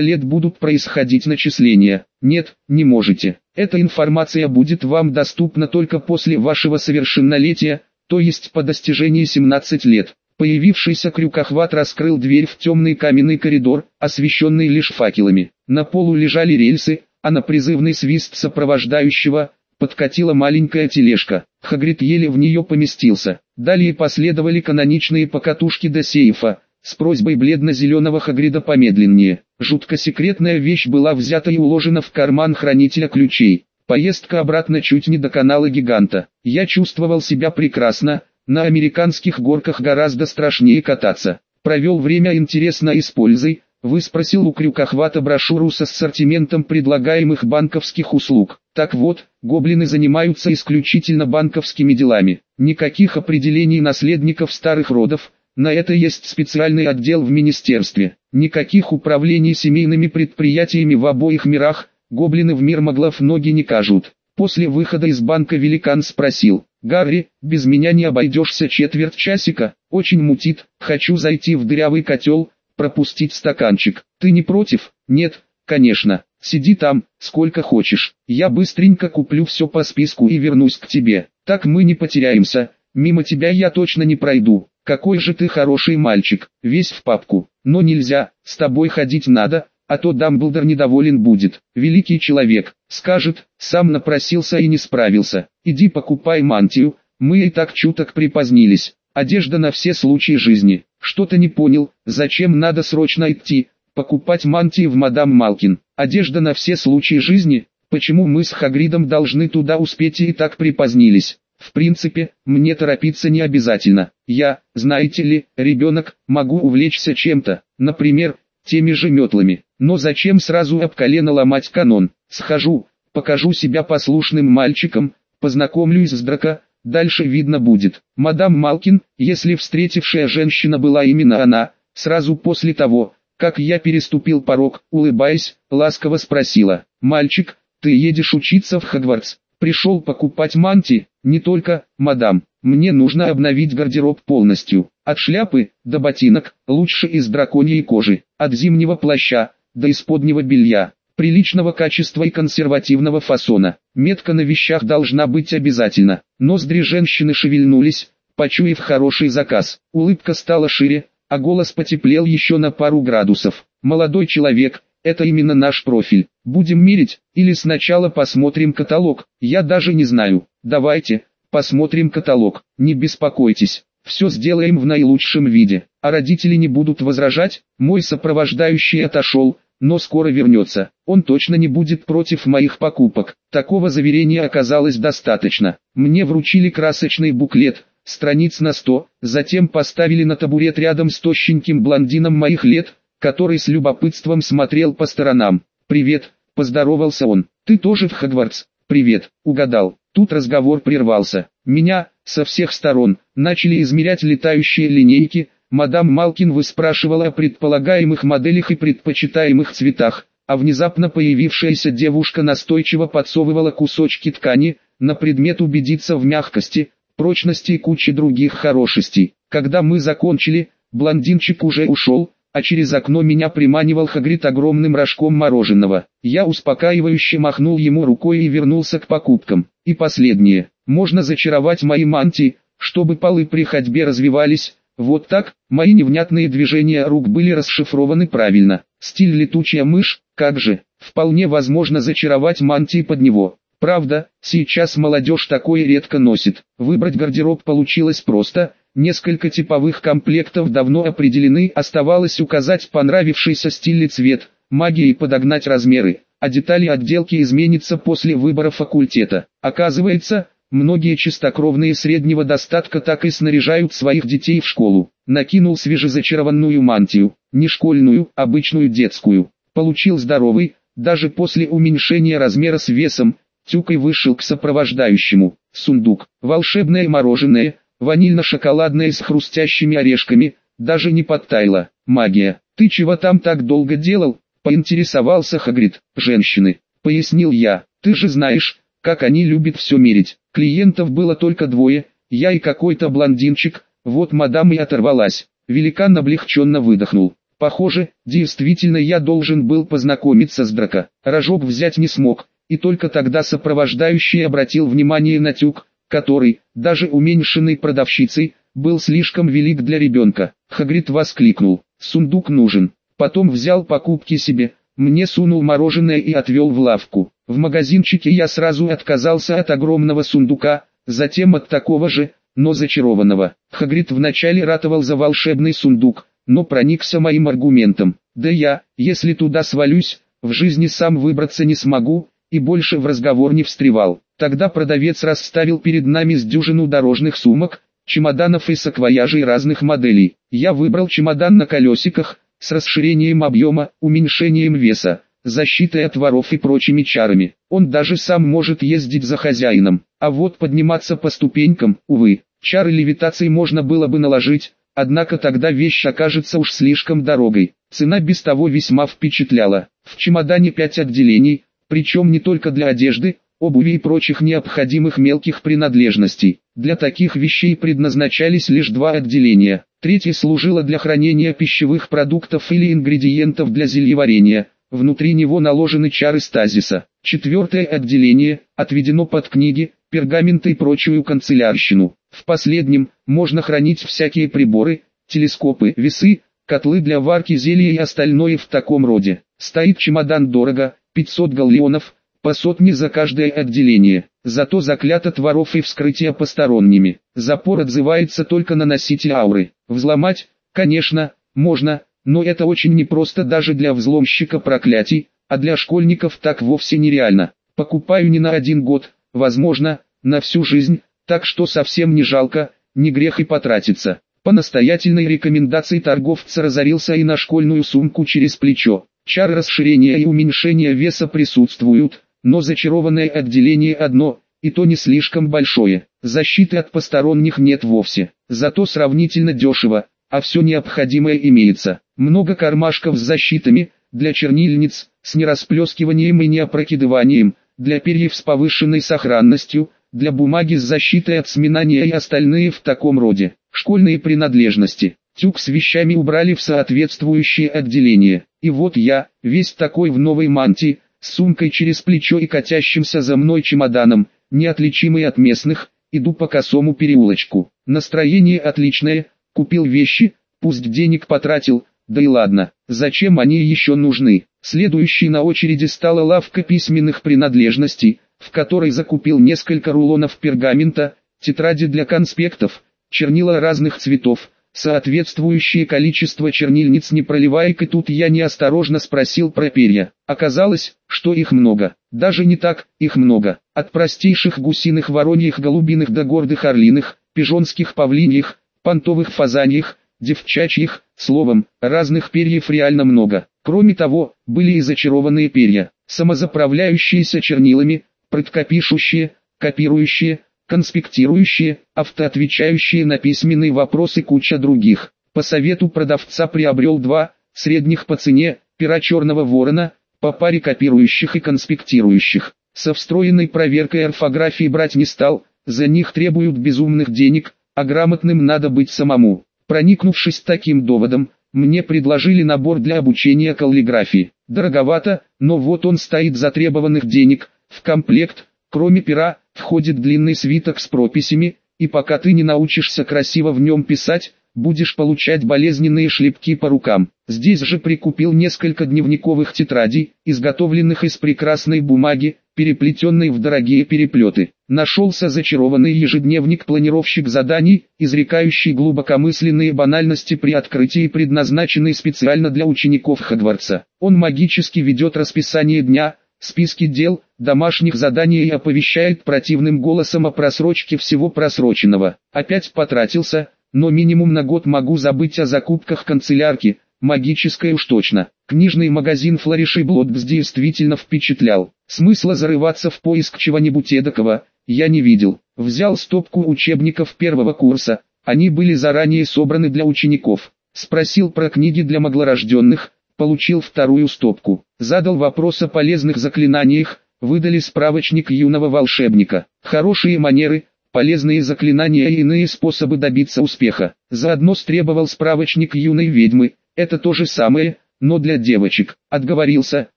лет будут происходить начисления? Нет, не можете. Эта информация будет вам доступна только после вашего совершеннолетия, то есть по достижении 17 лет. Появившийся крюкохват раскрыл дверь в темный каменный коридор, освещенный лишь факелами. На полу лежали рельсы, а на призывный свист сопровождающего, подкатила маленькая тележка. Хагрид еле в нее поместился. Далее последовали каноничные покатушки до сейфа, с просьбой бледно-зеленого Хагрида помедленнее. Жутко секретная вещь была взята и уложена в карман хранителя ключей. Поездка обратно чуть не до канала гиганта. Я чувствовал себя прекрасно, на американских горках гораздо страшнее кататься. Провел время интересно и с пользой, выспросил у крюкохвата брошюру с ассортиментом предлагаемых банковских услуг. Так вот, гоблины занимаются исключительно банковскими делами. Никаких определений наследников старых родов, на это есть специальный отдел в министерстве. Никаких управлений семейными предприятиями в обоих мирах, гоблины в мир моглов ноги не кажут. После выхода из банка великан спросил, «Гарри, без меня не обойдешься четверть часика, очень мутит, хочу зайти в дырявый котел, пропустить стаканчик. Ты не против?» «Нет, конечно, сиди там, сколько хочешь, я быстренько куплю все по списку и вернусь к тебе, так мы не потеряемся, мимо тебя я точно не пройду». Какой же ты хороший мальчик, весь в папку. Но нельзя, с тобой ходить надо, а то Дамблдор недоволен будет. Великий человек, скажет, сам напросился и не справился. Иди покупай мантию, мы и так чуток припозднились. Одежда на все случаи жизни. Что-то не понял, зачем надо срочно идти, покупать мантии в мадам Малкин. Одежда на все случаи жизни, почему мы с Хагридом должны туда успеть и так припозднились. В принципе, мне торопиться не обязательно. Я, знаете ли, ребенок, могу увлечься чем-то, например, теми же метлами. Но зачем сразу об колено ломать канон? Схожу, покажу себя послушным мальчиком, познакомлюсь с Драко, дальше видно будет. Мадам Малкин, если встретившая женщина была именно она, сразу после того, как я переступил порог, улыбаясь, ласково спросила, «Мальчик, ты едешь учиться в Хогвартс?» Пришел покупать мантии, не только, мадам, мне нужно обновить гардероб полностью, от шляпы до ботинок, лучше из драконьей кожи, от зимнего плаща до исподнего белья, приличного качества и консервативного фасона. Метка на вещах должна быть обязательно. Ноздри женщины шевельнулись, почуяв хороший заказ. Улыбка стала шире, а голос потеплел еще на пару градусов. Молодой человек, это именно наш профиль. Будем мерить, или сначала посмотрим каталог, я даже не знаю. Давайте, посмотрим каталог, не беспокойтесь. Все сделаем в наилучшем виде, а родители не будут возражать, мой сопровождающий отошел, но скоро вернется. Он точно не будет против моих покупок. Такого заверения оказалось достаточно. Мне вручили красочный буклет, страниц на сто, затем поставили на табурет рядом с тощеньким блондином моих лет, который с любопытством смотрел по сторонам. «Привет», — поздоровался он, — «ты тоже в Хогвартс?» «Привет», — угадал. Тут разговор прервался. Меня, со всех сторон, начали измерять летающие линейки, мадам Малкин выспрашивала о предполагаемых моделях и предпочитаемых цветах, а внезапно появившаяся девушка настойчиво подсовывала кусочки ткани, на предмет убедиться в мягкости, прочности и куче других хорошестей. Когда мы закончили, блондинчик уже ушел, а через окно меня приманивал Хагрид огромным рожком мороженого. Я успокаивающе махнул ему рукой и вернулся к покупкам. И последнее. Можно зачаровать мои мантии, чтобы полы при ходьбе развивались. Вот так, мои невнятные движения рук были расшифрованы правильно. Стиль летучая мышь, как же, вполне возможно зачаровать мантии под него. Правда, сейчас молодежь такое редко носит. Выбрать гардероб получилось просто – Несколько типовых комплектов давно определены, оставалось указать понравившийся стиль и цвет, магией подогнать размеры, а детали отделки изменятся после выбора факультета. Оказывается, многие чистокровные среднего достатка так и снаряжают своих детей в школу. Накинул свежезачарованную мантию, не школьную, обычную детскую. Получил здоровый, даже после уменьшения размера с весом, Тюкой вышел к сопровождающему. Сундук, волшебное мороженое, ванильно-шоколадное с хрустящими орешками, даже не подтаяло. Магия. Ты чего там так долго делал? Поинтересовался Хагрид. Женщины. Пояснил я. Ты же знаешь, как они любят все мерить. Клиентов было только двое, я и какой-то блондинчик, вот мадам и оторвалась. Великан облегченно выдохнул. Похоже, действительно я должен был познакомиться с Драко. Рожок взять не смог, и только тогда сопровождающий обратил внимание на тюк, который, даже уменьшенный продавщицей, был слишком велик для ребенка. Хагрид воскликнул, сундук нужен. Потом взял покупки себе, мне сунул мороженое и отвел в лавку. В магазинчике я сразу отказался от огромного сундука, затем от такого же, но зачарованного. Хагрид вначале ратовал за волшебный сундук, но проникся моим аргументом. Да я, если туда свалюсь, в жизни сам выбраться не смогу, и больше в разговор не встревал. Тогда продавец расставил перед нами с дюжину дорожных сумок, чемоданов и саквояжей разных моделей. Я выбрал чемодан на колесиках, с расширением объема, уменьшением веса, защитой от воров и прочими чарами. Он даже сам может ездить за хозяином, а вот подниматься по ступенькам, увы, чары левитации можно было бы наложить, однако тогда вещь окажется уж слишком дорогой. Цена без того весьма впечатляла. В чемодане пять отделений, причем не только для одежды, обуви и прочих необходимых мелких принадлежностей. Для таких вещей предназначались лишь два отделения. Третье служило для хранения пищевых продуктов или ингредиентов для зельеварения. Внутри него наложены чары стазиса. Четвертое отделение отведено под книги, пергаменты и прочую канцелярщину. В последнем можно хранить всякие приборы, телескопы, весы, котлы для варки зелья и остальное в таком роде. Стоит чемодан дорого, 500 галлеонов, по сотне за каждое отделение. Зато заклят от воров и вскрытия посторонними. Запор отзывается только на носитель ауры. Взломать, конечно, можно, но это очень непросто даже для взломщика проклятий, а для школьников так вовсе нереально. Покупаю не на один год, возможно, на всю жизнь, так что совсем не жалко, не грех и потратиться. По настоятельной рекомендации торговца разорился и на школьную сумку через плечо. Чары расширения и уменьшения веса присутствуют, но зачарованное отделение одно, и то не слишком большое. Защиты от посторонних нет вовсе, зато сравнительно дешево, а все необходимое имеется. Много кармашков с защитами, для чернильниц, с нерасплескиванием и неопрокидыванием, для перьев с повышенной сохранностью, для бумаги с защитой от сминания и остальные в таком роде. Школьные принадлежности. Тюк с вещами убрали в соответствующее отделение. И вот я, весь такой в новой мантии, с сумкой через плечо и катящимся за мной чемоданом, неотличимый от местных, иду по косому переулочку. Настроение отличное, купил вещи, пусть денег потратил, да и ладно, зачем они еще нужны. Следующей на очереди стала лавка письменных принадлежностей, в которой закупил несколько рулонов пергамента, тетради для конспектов, чернила разных цветов, соответствующее количество чернильниц не проливайк и тут я неосторожно спросил про перья. Оказалось, что их много. Даже не так, их много. От простейших гусиных вороньих голубиных до гордых орлиных, пижонских павлиньих, понтовых фазаньих, девчачьих, словом, разных перьев реально много. Кроме того, были и зачарованные перья, самозаправляющиеся чернилами, прыткопишущие, копирующие, конспектирующие, автоотвечающие на письменные вопросы куча других. По совету продавца приобрел два, средних по цене, пера черного ворона, по паре копирующих и конспектирующих. Со встроенной проверкой орфографии брать не стал, за них требуют безумных денег, а грамотным надо быть самому. Проникнувшись таким доводом, мне предложили набор для обучения каллиграфии. Дороговато, но вот он стоит за требованных денег, в комплект, кроме пера, входит длинный свиток с прописями, и пока ты не научишься красиво в нем писать, будешь получать болезненные шлепки по рукам. Здесь же прикупил несколько дневниковых тетрадей, изготовленных из прекрасной бумаги, переплетенной в дорогие переплеты. Нашелся зачарованный ежедневник-планировщик заданий, изрекающий глубокомысленные банальности при открытии, предназначенный специально для учеников Хогвартса. Он магически ведет расписание дня, списки дел, домашних заданий и оповещает противным голосом о просрочке всего просроченного. Опять потратился, но минимум на год могу забыть о закупках канцелярки, магической уж точно. Книжный магазин Флориши Блотбс действительно впечатлял. Смысла зарываться в поиск чего-нибудь эдакого, я не видел. Взял стопку учебников первого курса, они были заранее собраны для учеников. Спросил про книги для маглорожденных, получил вторую стопку. Задал вопрос о полезных заклинаниях, выдали справочник юного волшебника. Хорошие манеры, полезные заклинания и иные способы добиться успеха. Заодно стребовал справочник юной ведьмы, это то же самое, но для девочек. Отговорился,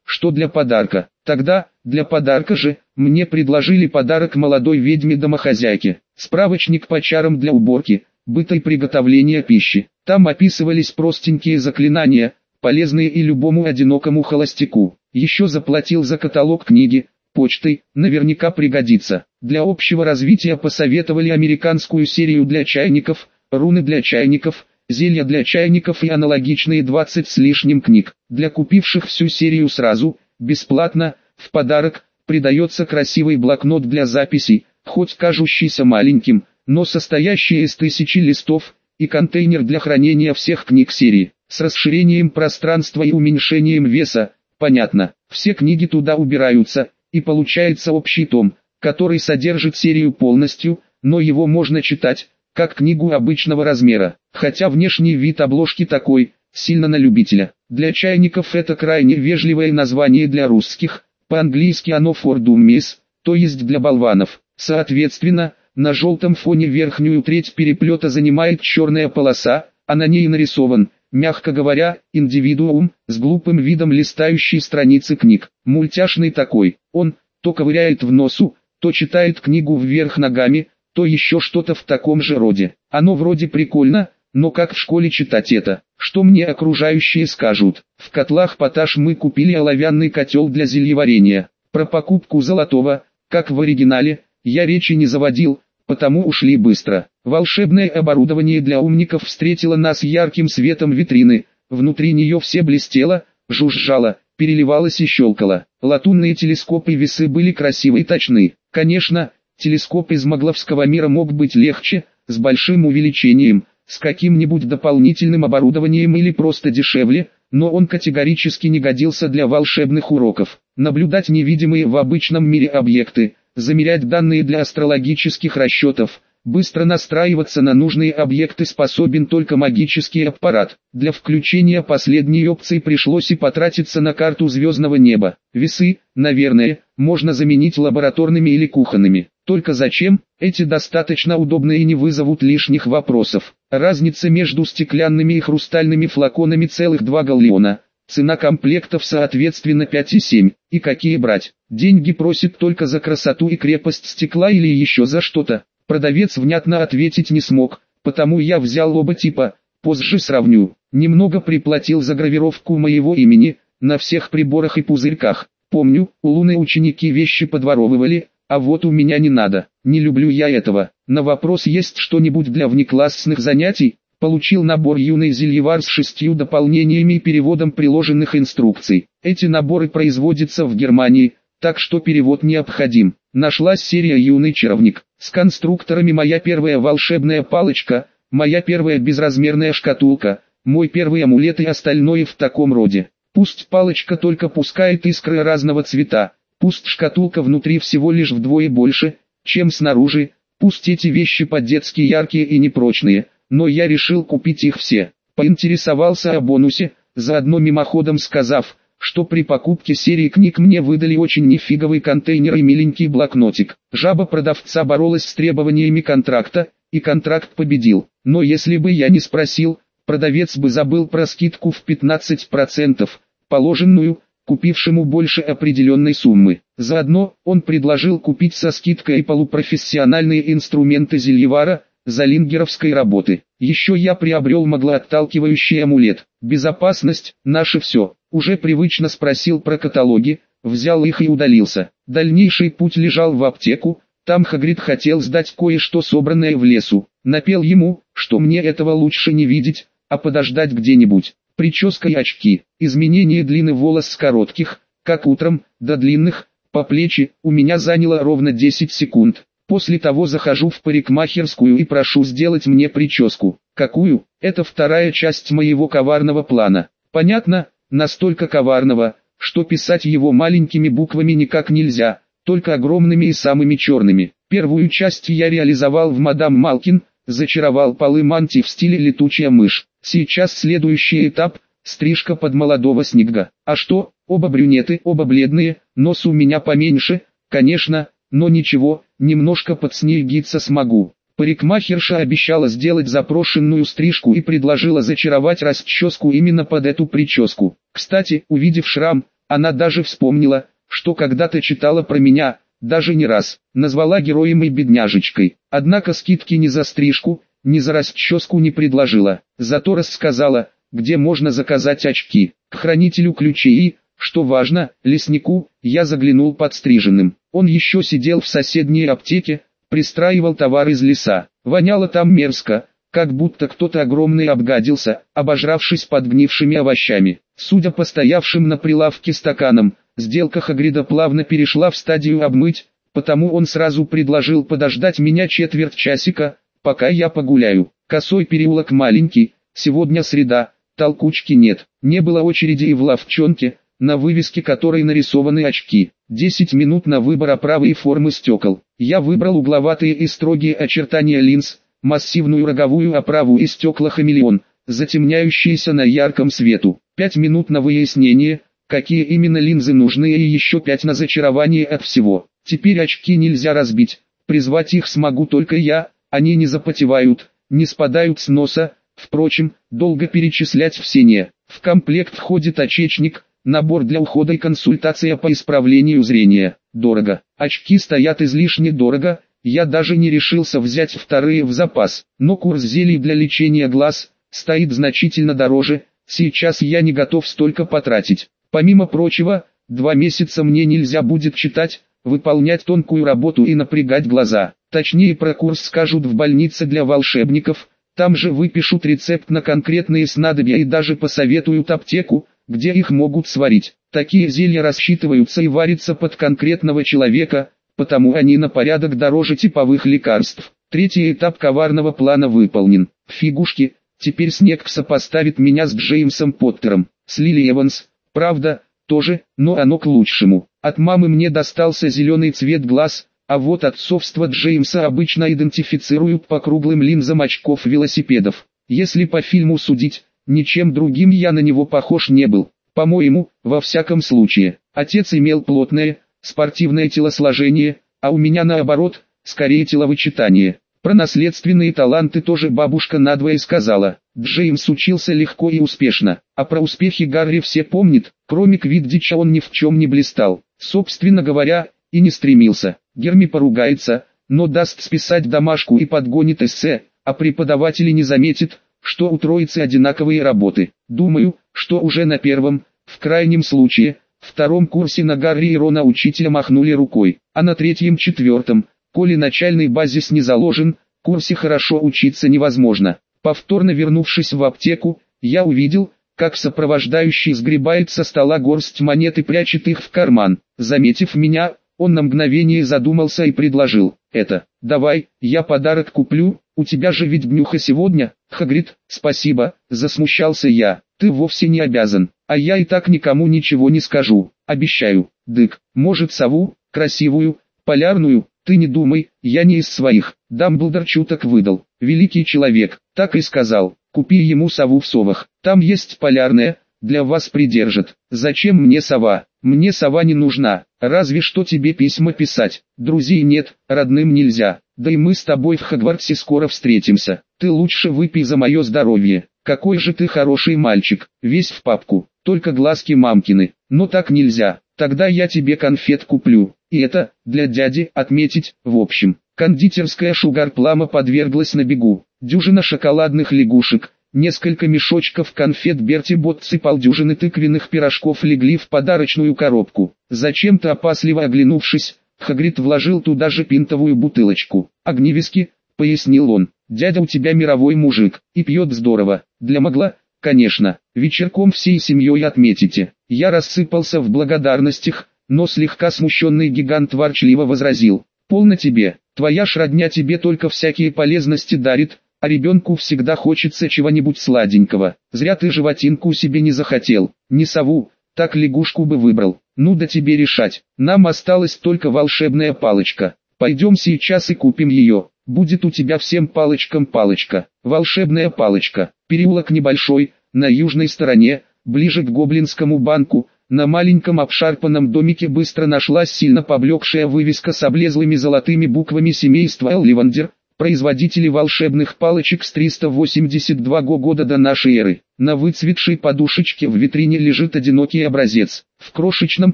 что для подарка. Тогда, для подарка же, мне предложили подарок молодой ведьме-домохозяйке. Справочник по чарам для уборки, быта и приготовления пищи. Там описывались простенькие заклинания, полезные и любому одинокому холостяку. Еще заплатил за каталог книги, почтой, наверняка пригодится. Для общего развития посоветовали американскую серию для чайников, руны для чайников, зелья для чайников и аналогичные 20 с лишним книг. Для купивших всю серию сразу, бесплатно, в подарок, придается красивый блокнот для записей, хоть кажущийся маленьким, но состоящий из тысячи листов, и контейнер для хранения всех книг серии, с расширением пространства и уменьшением веса, понятно, все книги туда убираются, и получается общий том, который содержит серию полностью, но его можно читать, как книгу обычного размера, хотя внешний вид обложки такой, сильно на любителя. Для чайников это крайне вежливое название для русских, по-английски оно for dummies, то есть для болванов. Соответственно, на желтом фоне верхнюю треть переплета занимает черная полоса, а на ней нарисован, мягко говоря, индивидуум, с глупым видом листающий страницы книг. Мультяшный такой, он, то ковыряет в носу, то читает книгу вверх ногами, то еще что-то в таком же роде. Оно вроде прикольно, но как в школе читать это? Что мне окружающие скажут? В котлах поташ мы купили оловянный котел для зельеварения. Про покупку золотого, как в оригинале, я речи не заводил, потому ушли быстро. Волшебное оборудование для умников встретило нас ярким светом витрины, внутри нее все блестело, жужжало, переливалось и щелкало. Латунные телескопы и весы были красивы и точны. Конечно, Телескоп из Могловского мира мог быть легче, с большим увеличением, с каким-нибудь дополнительным оборудованием или просто дешевле, но он категорически не годился для волшебных уроков. Наблюдать невидимые в обычном мире объекты, замерять данные для астрологических расчетов, быстро настраиваться на нужные объекты способен только магический аппарат. Для включения последней опции пришлось и потратиться на карту звездного неба. Весы, наверное, можно заменить лабораторными или кухонными. Только зачем? Эти достаточно удобны и не вызовут лишних вопросов. Разница между стеклянными и хрустальными флаконами целых 2 галлеона. Цена комплектов соответственно 5 и 7. И какие брать? Деньги просит только за красоту и крепость стекла или еще за что-то. Продавец внятно ответить не смог, потому я взял оба типа, позже сравню. Немного приплатил за гравировку моего имени, на всех приборах и пузырьках. Помню, у Луны ученики вещи подворовывали, а вот у меня не надо, не люблю я этого. На вопрос есть что-нибудь для внеклассных занятий? Получил набор юный зельевар с шестью дополнениями и переводом приложенных инструкций. Эти наборы производятся в Германии, так что перевод необходим. Нашлась серия юный чаровник. С конструкторами моя первая волшебная палочка, моя первая безразмерная шкатулка, мой первый амулет и остальное в таком роде. Пусть палочка только пускает искры разного цвета, Пусть шкатулка внутри всего лишь вдвое больше, чем снаружи, пусть эти вещи по-детски яркие и непрочные, но я решил купить их все. Поинтересовался о бонусе, заодно мимоходом сказав, что при покупке серии книг мне выдали очень нефиговый контейнер и миленький блокнотик. Жаба продавца боролась с требованиями контракта, и контракт победил. Но если бы я не спросил, продавец бы забыл про скидку в 15%, положенную, купившему больше определенной суммы. Заодно, он предложил купить со скидкой полупрофессиональные инструменты Зельевара, залингеровской работы. Еще я приобрел маглоотталкивающий амулет. Безопасность – наше все. Уже привычно спросил про каталоги, взял их и удалился. Дальнейший путь лежал в аптеку, там Хагрид хотел сдать кое-что собранное в лесу. Напел ему, что мне этого лучше не видеть, а подождать где-нибудь прическа и очки, изменение длины волос с коротких, как утром, до длинных, по плечи, у меня заняло ровно 10 секунд. После того захожу в парикмахерскую и прошу сделать мне прическу. Какую? Это вторая часть моего коварного плана. Понятно, настолько коварного, что писать его маленькими буквами никак нельзя, только огромными и самыми черными. Первую часть я реализовал в «Мадам Малкин», зачаровал полы мантии в стиле летучая мышь. Сейчас следующий этап – стрижка под молодого снега. А что, оба брюнеты, оба бледные, нос у меня поменьше, конечно, но ничего, немножко подснегиться смогу. Парикмахерша обещала сделать запрошенную стрижку и предложила зачаровать расческу именно под эту прическу. Кстати, увидев шрам, она даже вспомнила, что когда-то читала про меня, даже не раз, назвала героем и бедняжечкой. Однако скидки ни за стрижку, ни за расческу не предложила, зато рассказала, где можно заказать очки. К хранителю ключей и, что важно, леснику, я заглянул подстриженным. Он еще сидел в соседней аптеке, пристраивал товар из леса. Воняло там мерзко, как будто кто-то огромный обгадился, обожравшись подгнившими овощами. Судя по стоявшим на прилавке стаканам, сделка Хагрида плавно перешла в стадию обмыть, потому он сразу предложил подождать меня четверть часика, пока я погуляю. Косой переулок маленький, сегодня среда, толкучки нет. Не было очереди и в лавчонке, на вывеске которой нарисованы очки. 10 минут на выбор оправы и формы стекол. Я выбрал угловатые и строгие очертания линз, массивную роговую оправу и стекла хамелеон, затемняющиеся на ярком свету. 5 минут на выяснение, какие именно линзы нужны и еще 5 на зачарование от всего. Теперь очки нельзя разбить, призвать их смогу только я, они не запотевают, не спадают с носа, впрочем, долго перечислять все не. В комплект входит очечник, набор для ухода и консультация по исправлению зрения. Дорого. Очки стоят излишне дорого, я даже не решился взять вторые в запас. Но курс зелий для лечения глаз стоит значительно дороже, сейчас я не готов столько потратить. Помимо прочего, два месяца мне нельзя будет читать, выполнять тонкую работу и напрягать глаза. Точнее про курс скажут в больнице для волшебников, там же выпишут рецепт на конкретные снадобья и даже посоветуют аптеку, где их могут сварить. Такие зелья рассчитываются и варятся под конкретного человека, потому они на порядок дороже типовых лекарств. Третий этап коварного плана выполнен. Фигушки, теперь Снег сопоставит меня с Джеймсом Поттером, с Лили Эванс, правда, тоже, но оно к лучшему. От мамы мне достался зеленый цвет глаз, а вот отцовство Джеймса обычно идентифицируют по круглым линзам очков велосипедов. Если по фильму судить, ничем другим я на него похож не был. По-моему, во всяком случае, отец имел плотное, спортивное телосложение, а у меня наоборот, скорее теловычитание. Про наследственные таланты тоже бабушка надвое сказала. Джеймс учился легко и успешно, а про успехи Гарри все помнят, кроме Квиддича он ни в чем не блистал. Собственно говоря, и не стремился. Герми поругается, но даст списать домашку и подгонит эссе, а преподаватели не заметит, что у троицы одинаковые работы. Думаю, что уже на первом, в крайнем случае, втором курсе на Гарри и Рона учителя махнули рукой, а на третьем-четвертом, коли начальный базис не заложен, курсе хорошо учиться невозможно. Повторно вернувшись в аптеку, я увидел, как сопровождающий сгребает со стола горсть монет и прячет их в карман. Заметив меня, он на мгновение задумался и предложил, это, давай, я подарок куплю, у тебя же ведь бнюха сегодня, Хагрид, спасибо, засмущался я, ты вовсе не обязан, а я и так никому ничего не скажу, обещаю, дык, может сову, красивую, полярную, ты не думай, я не из своих, Дамблдор чуток выдал, великий человек, так и сказал, купи ему сову в совах, там есть полярная, для вас придержат, зачем мне сова, мне сова не нужна, разве что тебе письма писать, друзей нет, родным нельзя, да и мы с тобой в Хогвартсе скоро встретимся, ты лучше выпей за мое здоровье, какой же ты хороший мальчик, весь в папку, только глазки мамкины, но так нельзя, тогда я тебе конфет куплю, и это, для дяди, отметить, в общем. Кондитерская Шугар Плама подверглась на бегу, дюжина шоколадных лягушек, Несколько мешочков конфет Берти Ботц и полдюжины тыквенных пирожков легли в подарочную коробку. Зачем-то опасливо оглянувшись, Хагрид вложил туда же пинтовую бутылочку. «Огневиски», — пояснил он, — «дядя у тебя мировой мужик, и пьет здорово. Для могла, конечно, вечерком всей семьей отметите». Я рассыпался в благодарностях, но слегка смущенный гигант ворчливо возразил. «Полно тебе, твоя шродня тебе только всякие полезности дарит, а ребенку всегда хочется чего-нибудь сладенького. Зря ты животинку себе не захотел, не сову, так лягушку бы выбрал. Ну да тебе решать, нам осталась только волшебная палочка. Пойдем сейчас и купим ее, будет у тебя всем палочкам палочка. Волшебная палочка, переулок небольшой, на южной стороне, ближе к Гоблинскому банку, на маленьком обшарпанном домике быстро нашлась сильно поблекшая вывеска с облезлыми золотыми буквами семейства Элливандер, производители волшебных палочек с 382 года до нашей эры. На выцветшей подушечке в витрине лежит одинокий образец. В крошечном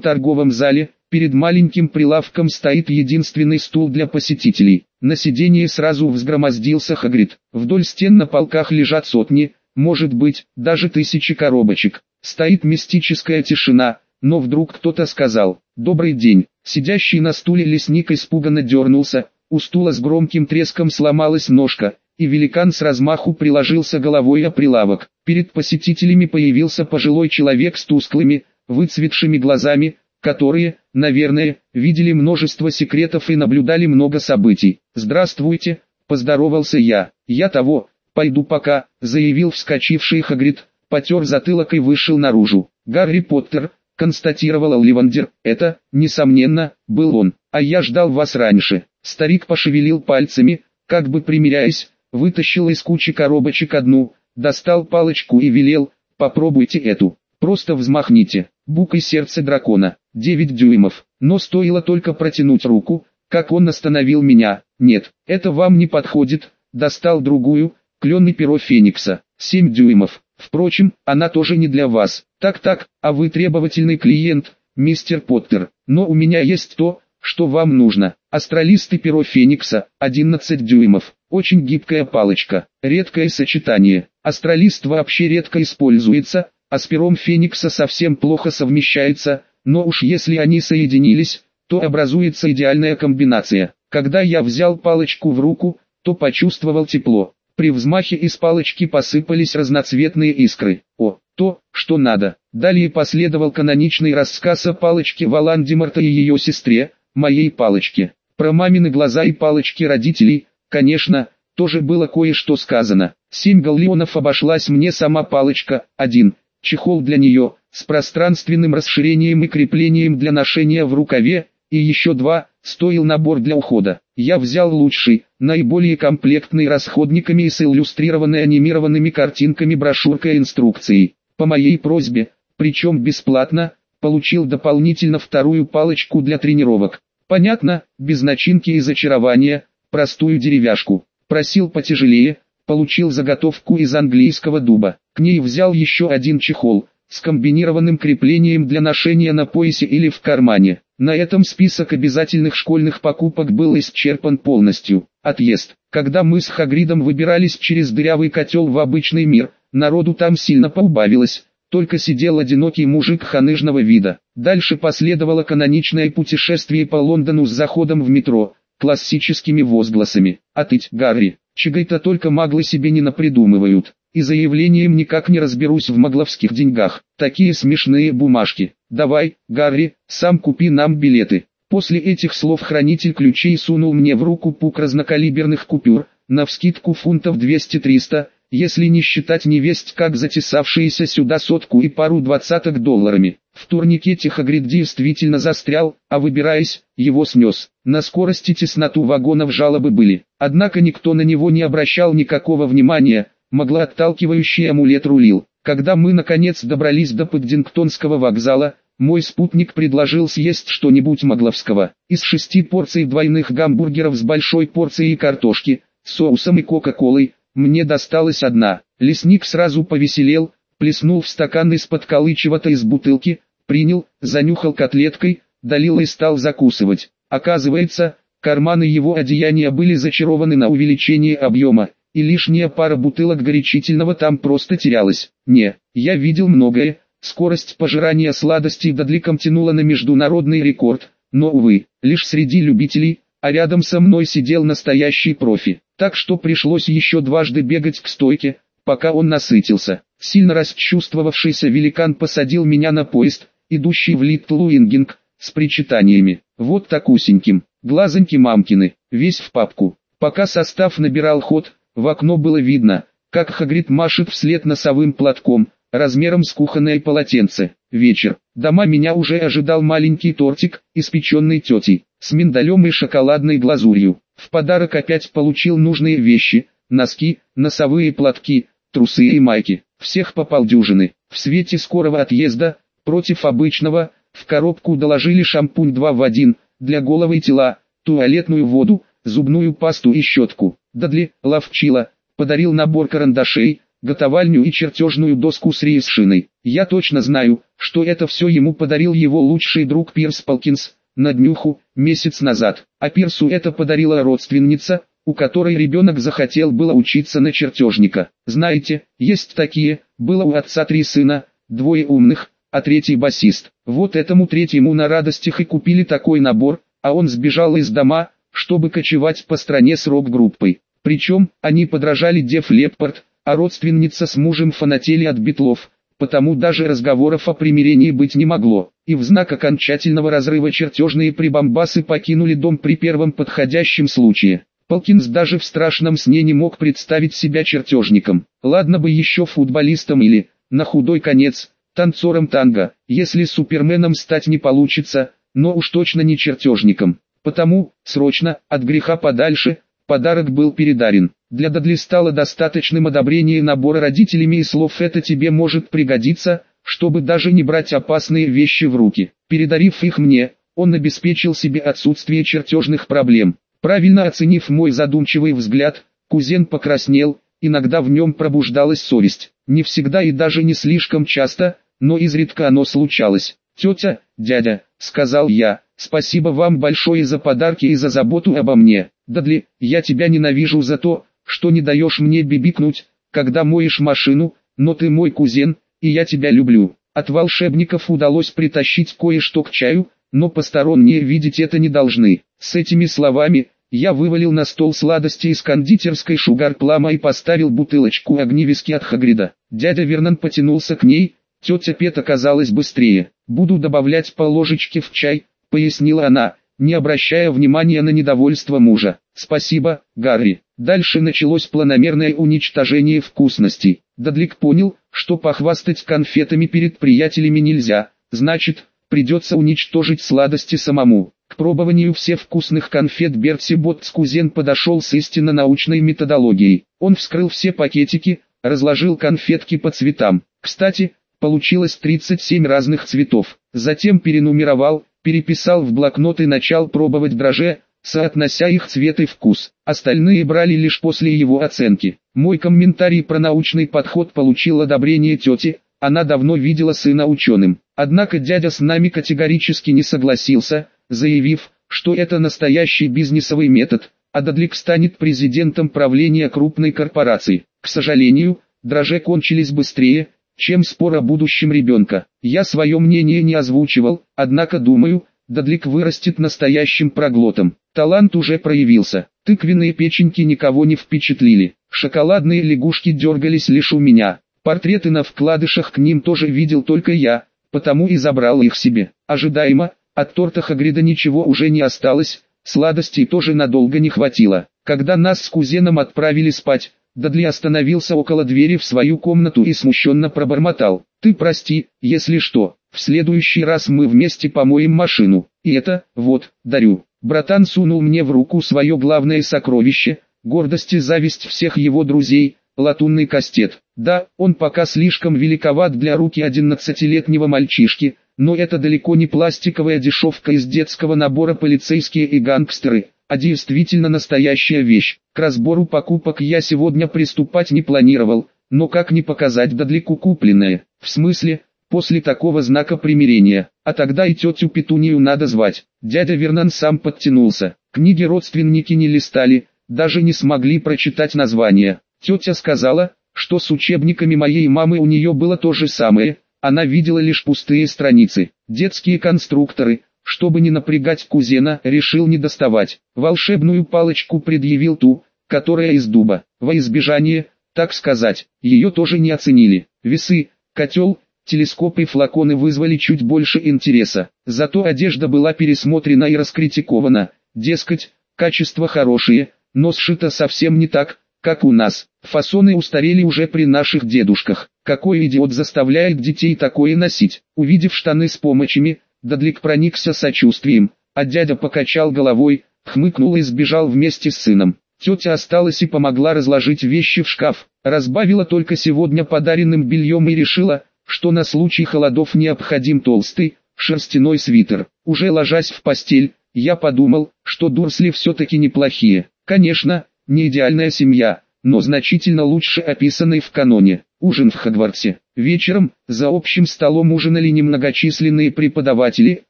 торговом зале, перед маленьким прилавком стоит единственный стул для посетителей. На сиденье сразу взгромоздился Хагрид. Вдоль стен на полках лежат сотни, может быть, даже тысячи коробочек. Стоит мистическая тишина, но вдруг кто-то сказал «Добрый день». Сидящий на стуле лесник испуганно дернулся, у стула с громким треском сломалась ножка, и великан с размаху приложился головой о прилавок. Перед посетителями появился пожилой человек с тусклыми, выцветшими глазами, которые, наверное, видели множество секретов и наблюдали много событий. «Здравствуйте», – поздоровался я. «Я того, пойду пока», – заявил вскочивший Хагрид, потер затылок и вышел наружу. «Гарри Поттер», — констатировал Оливандер, — «это, несомненно, был он, а я ждал вас раньше». Старик пошевелил пальцами, как бы примиряясь, вытащил из кучи коробочек одну, достал палочку и велел, попробуйте эту, просто взмахните, букой сердце дракона, 9 дюймов, но стоило только протянуть руку, как он остановил меня, нет, это вам не подходит, достал другую, кленный перо Феникса, 7 дюймов, Впрочем, она тоже не для вас. Так-так, а вы требовательный клиент, мистер Поттер. Но у меня есть то, что вам нужно. Астралисты перо Феникса, 11 дюймов. Очень гибкая палочка. Редкое сочетание. Астралист вообще редко используется, а с пером Феникса совсем плохо совмещается, но уж если они соединились, то образуется идеальная комбинация. Когда я взял палочку в руку, то почувствовал тепло. При взмахе из палочки посыпались разноцветные искры. О, то, что надо. Далее последовал каноничный рассказ о палочке Валандимарта и ее сестре, моей палочке. Про мамины глаза и палочки родителей, конечно, тоже было кое-что сказано. Семь галлеонов обошлась мне сама палочка, один, чехол для нее, с пространственным расширением и креплением для ношения в рукаве, и еще два, стоил набор для ухода. Я взял лучший, наиболее комплектный расходниками и с иллюстрированной анимированными картинками брошюркой инструкцией. По моей просьбе, причем бесплатно, получил дополнительно вторую палочку для тренировок. Понятно, без начинки и зачарования, простую деревяшку. Просил потяжелее, получил заготовку из английского дуба. К ней взял еще один чехол, с комбинированным креплением для ношения на поясе или в кармане. На этом список обязательных школьных покупок был исчерпан полностью. Отъезд. Когда мы с Хагридом выбирались через дырявый котел в обычный мир, народу там сильно поубавилось, только сидел одинокий мужик ханыжного вида. Дальше последовало каноничное путешествие по Лондону с заходом в метро, классическими возгласами. «Отыть, Гарри, чего-то только маглы себе не напридумывают» и заявлением никак не разберусь в магловских деньгах. Такие смешные бумажки. Давай, Гарри, сам купи нам билеты. После этих слов хранитель ключей сунул мне в руку пук разнокалиберных купюр, на вскидку фунтов 200-300, если не считать невесть как затесавшиеся сюда сотку и пару двадцаток долларами. В турникете Хагрид действительно застрял, а выбираясь, его снес. На скорости тесноту вагонов жалобы были, однако никто на него не обращал никакого внимания, могла отталкивающий амулет рулил. Когда мы наконец добрались до Паддингтонского вокзала, мой спутник предложил съесть что-нибудь магловского. Из шести порций двойных гамбургеров с большой порцией картошки, соусом и кока-колой, мне досталась одна. Лесник сразу повеселел, плеснул в стакан из-под колы чего-то из бутылки, принял, занюхал котлеткой, долил и стал закусывать. Оказывается, карманы его одеяния были зачарованы на увеличение объема, и лишняя пара бутылок горячительного там просто терялась. Не, я видел многое, скорость пожирания сладостей Дадликом тянула на международный рекорд, но увы, лишь среди любителей, а рядом со мной сидел настоящий профи. Так что пришлось еще дважды бегать к стойке, пока он насытился. Сильно расчувствовавшийся великан посадил меня на поезд, идущий в Литлуингинг, с причитаниями. Вот так усеньким, глазоньки мамкины, весь в папку. Пока состав набирал ход, В окно было видно, как Хагрид машет вслед носовым платком, размером с кухонное полотенце. Вечер. Дома меня уже ожидал маленький тортик, испеченный тетей, с миндалем и шоколадной глазурью. В подарок опять получил нужные вещи, носки, носовые платки, трусы и майки. Всех по полдюжины. В свете скорого отъезда, против обычного, в коробку доложили шампунь 2 в 1, для головы и тела, туалетную воду, зубную пасту и щетку. Дадли, ловчила, подарил набор карандашей, готовальню и чертежную доску с рейсшиной. Я точно знаю, что это все ему подарил его лучший друг Пирс Полкинс, на днюху, месяц назад. А Пирсу это подарила родственница, у которой ребенок захотел было учиться на чертежника. Знаете, есть такие, было у отца три сына, двое умных, а третий басист. Вот этому третьему на радостях и купили такой набор, а он сбежал из дома, чтобы кочевать по стране с рок-группой. Причем, они подражали Деф Леппорт, а родственница с мужем фанатели от битлов, потому даже разговоров о примирении быть не могло, и в знак окончательного разрыва чертежные прибамбасы покинули дом при первом подходящем случае. Полкинс даже в страшном сне не мог представить себя чертежником, ладно бы еще футболистом или, на худой конец, танцором танго, если суперменом стать не получится, но уж точно не чертежником. Потому, срочно, от греха подальше, подарок был передарен. Для Дадли стало достаточным одобрение набора родителями и слов «это тебе может пригодиться», чтобы даже не брать опасные вещи в руки. Передарив их мне, он обеспечил себе отсутствие чертежных проблем. Правильно оценив мой задумчивый взгляд, кузен покраснел, иногда в нем пробуждалась совесть. Не всегда и даже не слишком часто, но изредка оно случалось. «Тетя, дядя», — сказал я, — «спасибо вам большое за подарки и за заботу обо мне. Дадли, я тебя ненавижу за то, что не даешь мне бибикнуть, когда моешь машину, но ты мой кузен, и я тебя люблю. От волшебников удалось притащить кое-что к чаю, но посторонние видеть это не должны. С этими словами, я вывалил на стол сладости из кондитерской шугар плама и поставил бутылочку огневиски от Хагрида. Дядя Вернон потянулся к ней, тетя Пет оказалась быстрее. «Буду добавлять по ложечке в чай», — пояснила она, не обращая внимания на недовольство мужа. «Спасибо, Гарри». Дальше началось планомерное уничтожение вкусностей. Дадлик понял, что похвастать конфетами перед приятелями нельзя, значит, придется уничтожить сладости самому. К пробованию всех вкусных конфет Берти Ботс кузен подошел с истинно научной методологией. Он вскрыл все пакетики, разложил конфетки по цветам. Кстати, получилось 37 разных цветов. Затем перенумеровал, переписал в блокнот и начал пробовать дрожжи, соотнося их цвет и вкус. Остальные брали лишь после его оценки. Мой комментарий про научный подход получил одобрение тети, она давно видела сына ученым. Однако дядя с нами категорически не согласился, заявив, что это настоящий бизнесовый метод, а Дадлик станет президентом правления крупной корпорации. К сожалению, дрожжи кончились быстрее, чем спор о будущем ребенка. Я свое мнение не озвучивал, однако думаю, Дадлик вырастет настоящим проглотом. Талант уже проявился. Тыквенные печеньки никого не впечатлили. Шоколадные лягушки дергались лишь у меня. Портреты на вкладышах к ним тоже видел только я, потому и забрал их себе. Ожидаемо, от торта Хагрида ничего уже не осталось, сладостей тоже надолго не хватило. Когда нас с кузеном отправили спать, Дадли остановился около двери в свою комнату и смущенно пробормотал. «Ты прости, если что, в следующий раз мы вместе помоем машину, и это, вот, дарю». Братан сунул мне в руку свое главное сокровище, гордость и зависть всех его друзей, латунный кастет. Да, он пока слишком великоват для руки одиннадцатилетнего мальчишки, но это далеко не пластиковая дешевка из детского набора полицейские и гангстеры, а действительно настоящая вещь. К разбору покупок я сегодня приступать не планировал, но как не показать Дадлику купленное, в смысле, после такого знака примирения, а тогда и тетю Петунию надо звать. Дядя Вернан сам подтянулся, книги родственники не листали, даже не смогли прочитать название. Тетя сказала, что с учебниками моей мамы у нее было то же самое, она видела лишь пустые страницы. Детские конструкторы, чтобы не напрягать кузена, решил не доставать. Волшебную палочку предъявил ту, которая из дуба. Во избежание, так сказать, ее тоже не оценили. Весы, котел, телескоп и флаконы вызвали чуть больше интереса. Зато одежда была пересмотрена и раскритикована. Дескать, качество хорошее, но сшито совсем не так, как у нас. Фасоны устарели уже при наших дедушках. Какой идиот заставляет детей такое носить? Увидев штаны с помощами, Дадлик проникся сочувствием, а дядя покачал головой, хмыкнул и сбежал вместе с сыном. Тетя осталась и помогла разложить вещи в шкаф, разбавила только сегодня подаренным бельем и решила, что на случай холодов необходим толстый, шерстяной свитер. Уже ложась в постель, я подумал, что Дурсли все-таки неплохие. Конечно, не идеальная семья, но значительно лучше описанной в каноне. Ужин в Хогвартсе. Вечером, за общим столом ужинали немногочисленные преподаватели,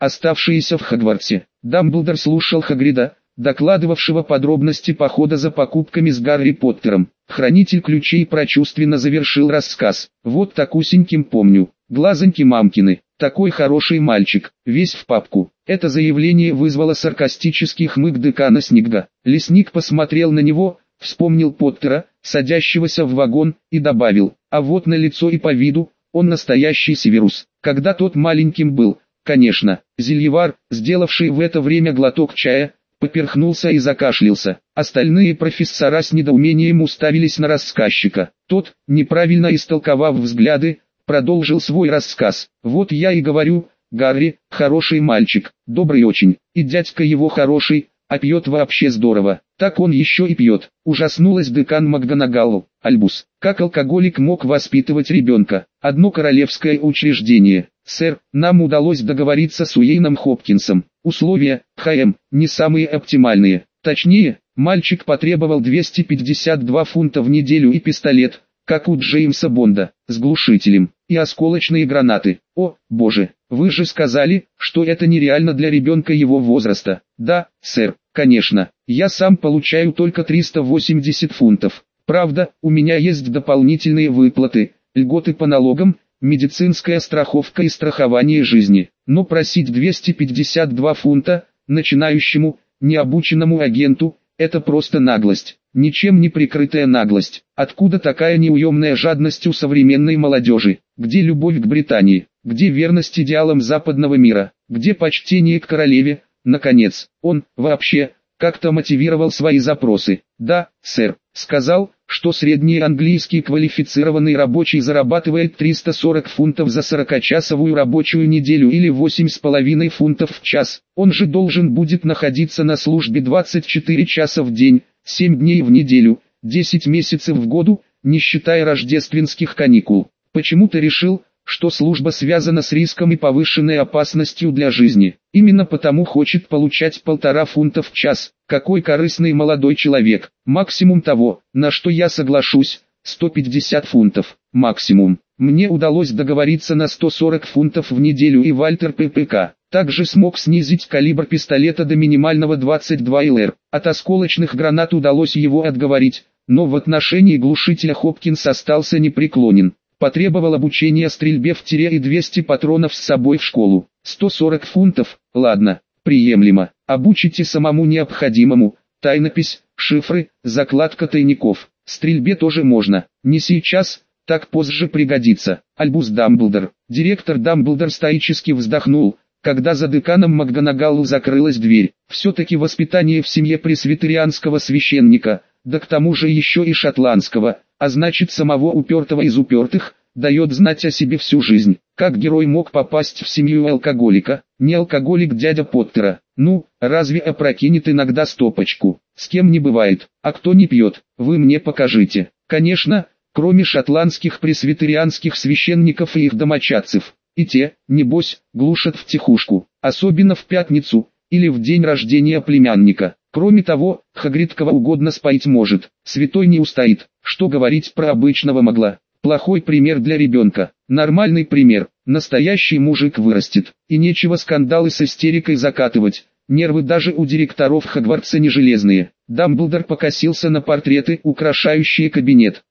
оставшиеся в Хогвартсе. Дамблдор слушал Хагрида, докладывавшего подробности похода за покупками с Гарри Поттером. Хранитель ключей прочувственно завершил рассказ. Вот так усеньким помню. Глазоньки мамкины. Такой хороший мальчик, весь в папку. Это заявление вызвало саркастический хмык декана Снегга. Лесник посмотрел на него, вспомнил Поттера, садящегося в вагон, и добавил, а вот на лицо и по виду, он настоящий Северус. Когда тот маленьким был, конечно, Зельевар, сделавший в это время глоток чая, поперхнулся и закашлялся. Остальные профессора с недоумением уставились на рассказчика. Тот, неправильно истолковав взгляды, продолжил свой рассказ. «Вот я и говорю, Гарри, хороший мальчик, добрый очень, и дядька его хороший, а пьет вообще здорово. Так он еще и пьет. Ужаснулась декан Макганагалл. Альбус, как алкоголик мог воспитывать ребенка? Одно королевское учреждение. Сэр, нам удалось договориться с Уейном Хопкинсом. Условия, ХМ, не самые оптимальные. Точнее, мальчик потребовал 252 фунта в неделю и пистолет, как у Джеймса Бонда, с глушителем, и осколочные гранаты. О, боже, вы же сказали, что это нереально для ребенка его возраста. Да, сэр, конечно, я сам получаю только 380 фунтов. Правда, у меня есть дополнительные выплаты, льготы по налогам, медицинская страховка и страхование жизни. Но просить 252 фунта, начинающему, необученному агенту, это просто наглость, ничем не прикрытая наглость. Откуда такая неуемная жадность у современной молодежи? Где любовь к Британии? Где верность идеалам западного мира? Где почтение к королеве? Наконец, он, вообще, как-то мотивировал свои запросы. «Да, сэр», сказал, что средний английский квалифицированный рабочий зарабатывает 340 фунтов за 40-часовую рабочую неделю или 8,5 фунтов в час. Он же должен будет находиться на службе 24 часа в день, 7 дней в неделю, 10 месяцев в году, не считая рождественских каникул. Почему-то решил, что служба связана с риском и повышенной опасностью для жизни. Именно потому хочет получать полтора фунта в час. Какой корыстный молодой человек. Максимум того, на что я соглашусь, 150 фунтов. Максимум. Мне удалось договориться на 140 фунтов в неделю и Вальтер ППК. Также смог снизить калибр пистолета до минимального 22 ЛР. От осколочных гранат удалось его отговорить, но в отношении глушителя Хопкинс остался непреклонен. Потребовал обучения стрельбе в тире и 200 патронов с собой в школу. 140 фунтов, ладно, приемлемо. Обучите самому необходимому. Тайнопись, шифры, закладка тайников. Стрельбе тоже можно. Не сейчас, так позже пригодится. Альбус Дамблдор. Директор Дамблдор стоически вздохнул, когда за деканом Макганагалу закрылась дверь. Все-таки воспитание в семье пресвитерианского священника, да к тому же еще и шотландского, а значит самого упертого из упертых, дает знать о себе всю жизнь. Как герой мог попасть в семью алкоголика, не алкоголик дядя Поттера, ну, разве опрокинет иногда стопочку, с кем не бывает, а кто не пьет, вы мне покажите. Конечно, кроме шотландских пресвитерианских священников и их домочадцев, и те, небось, глушат в тихушку, особенно в пятницу, или в день рождения племянника. Кроме того, Хагрид кого угодно споить может, святой не устоит, что говорить про обычного могла. Плохой пример для ребенка, нормальный пример, настоящий мужик вырастет, и нечего скандалы с истерикой закатывать, нервы даже у директоров Хагвартса не железные. Дамблдор покосился на портреты, украшающие кабинет.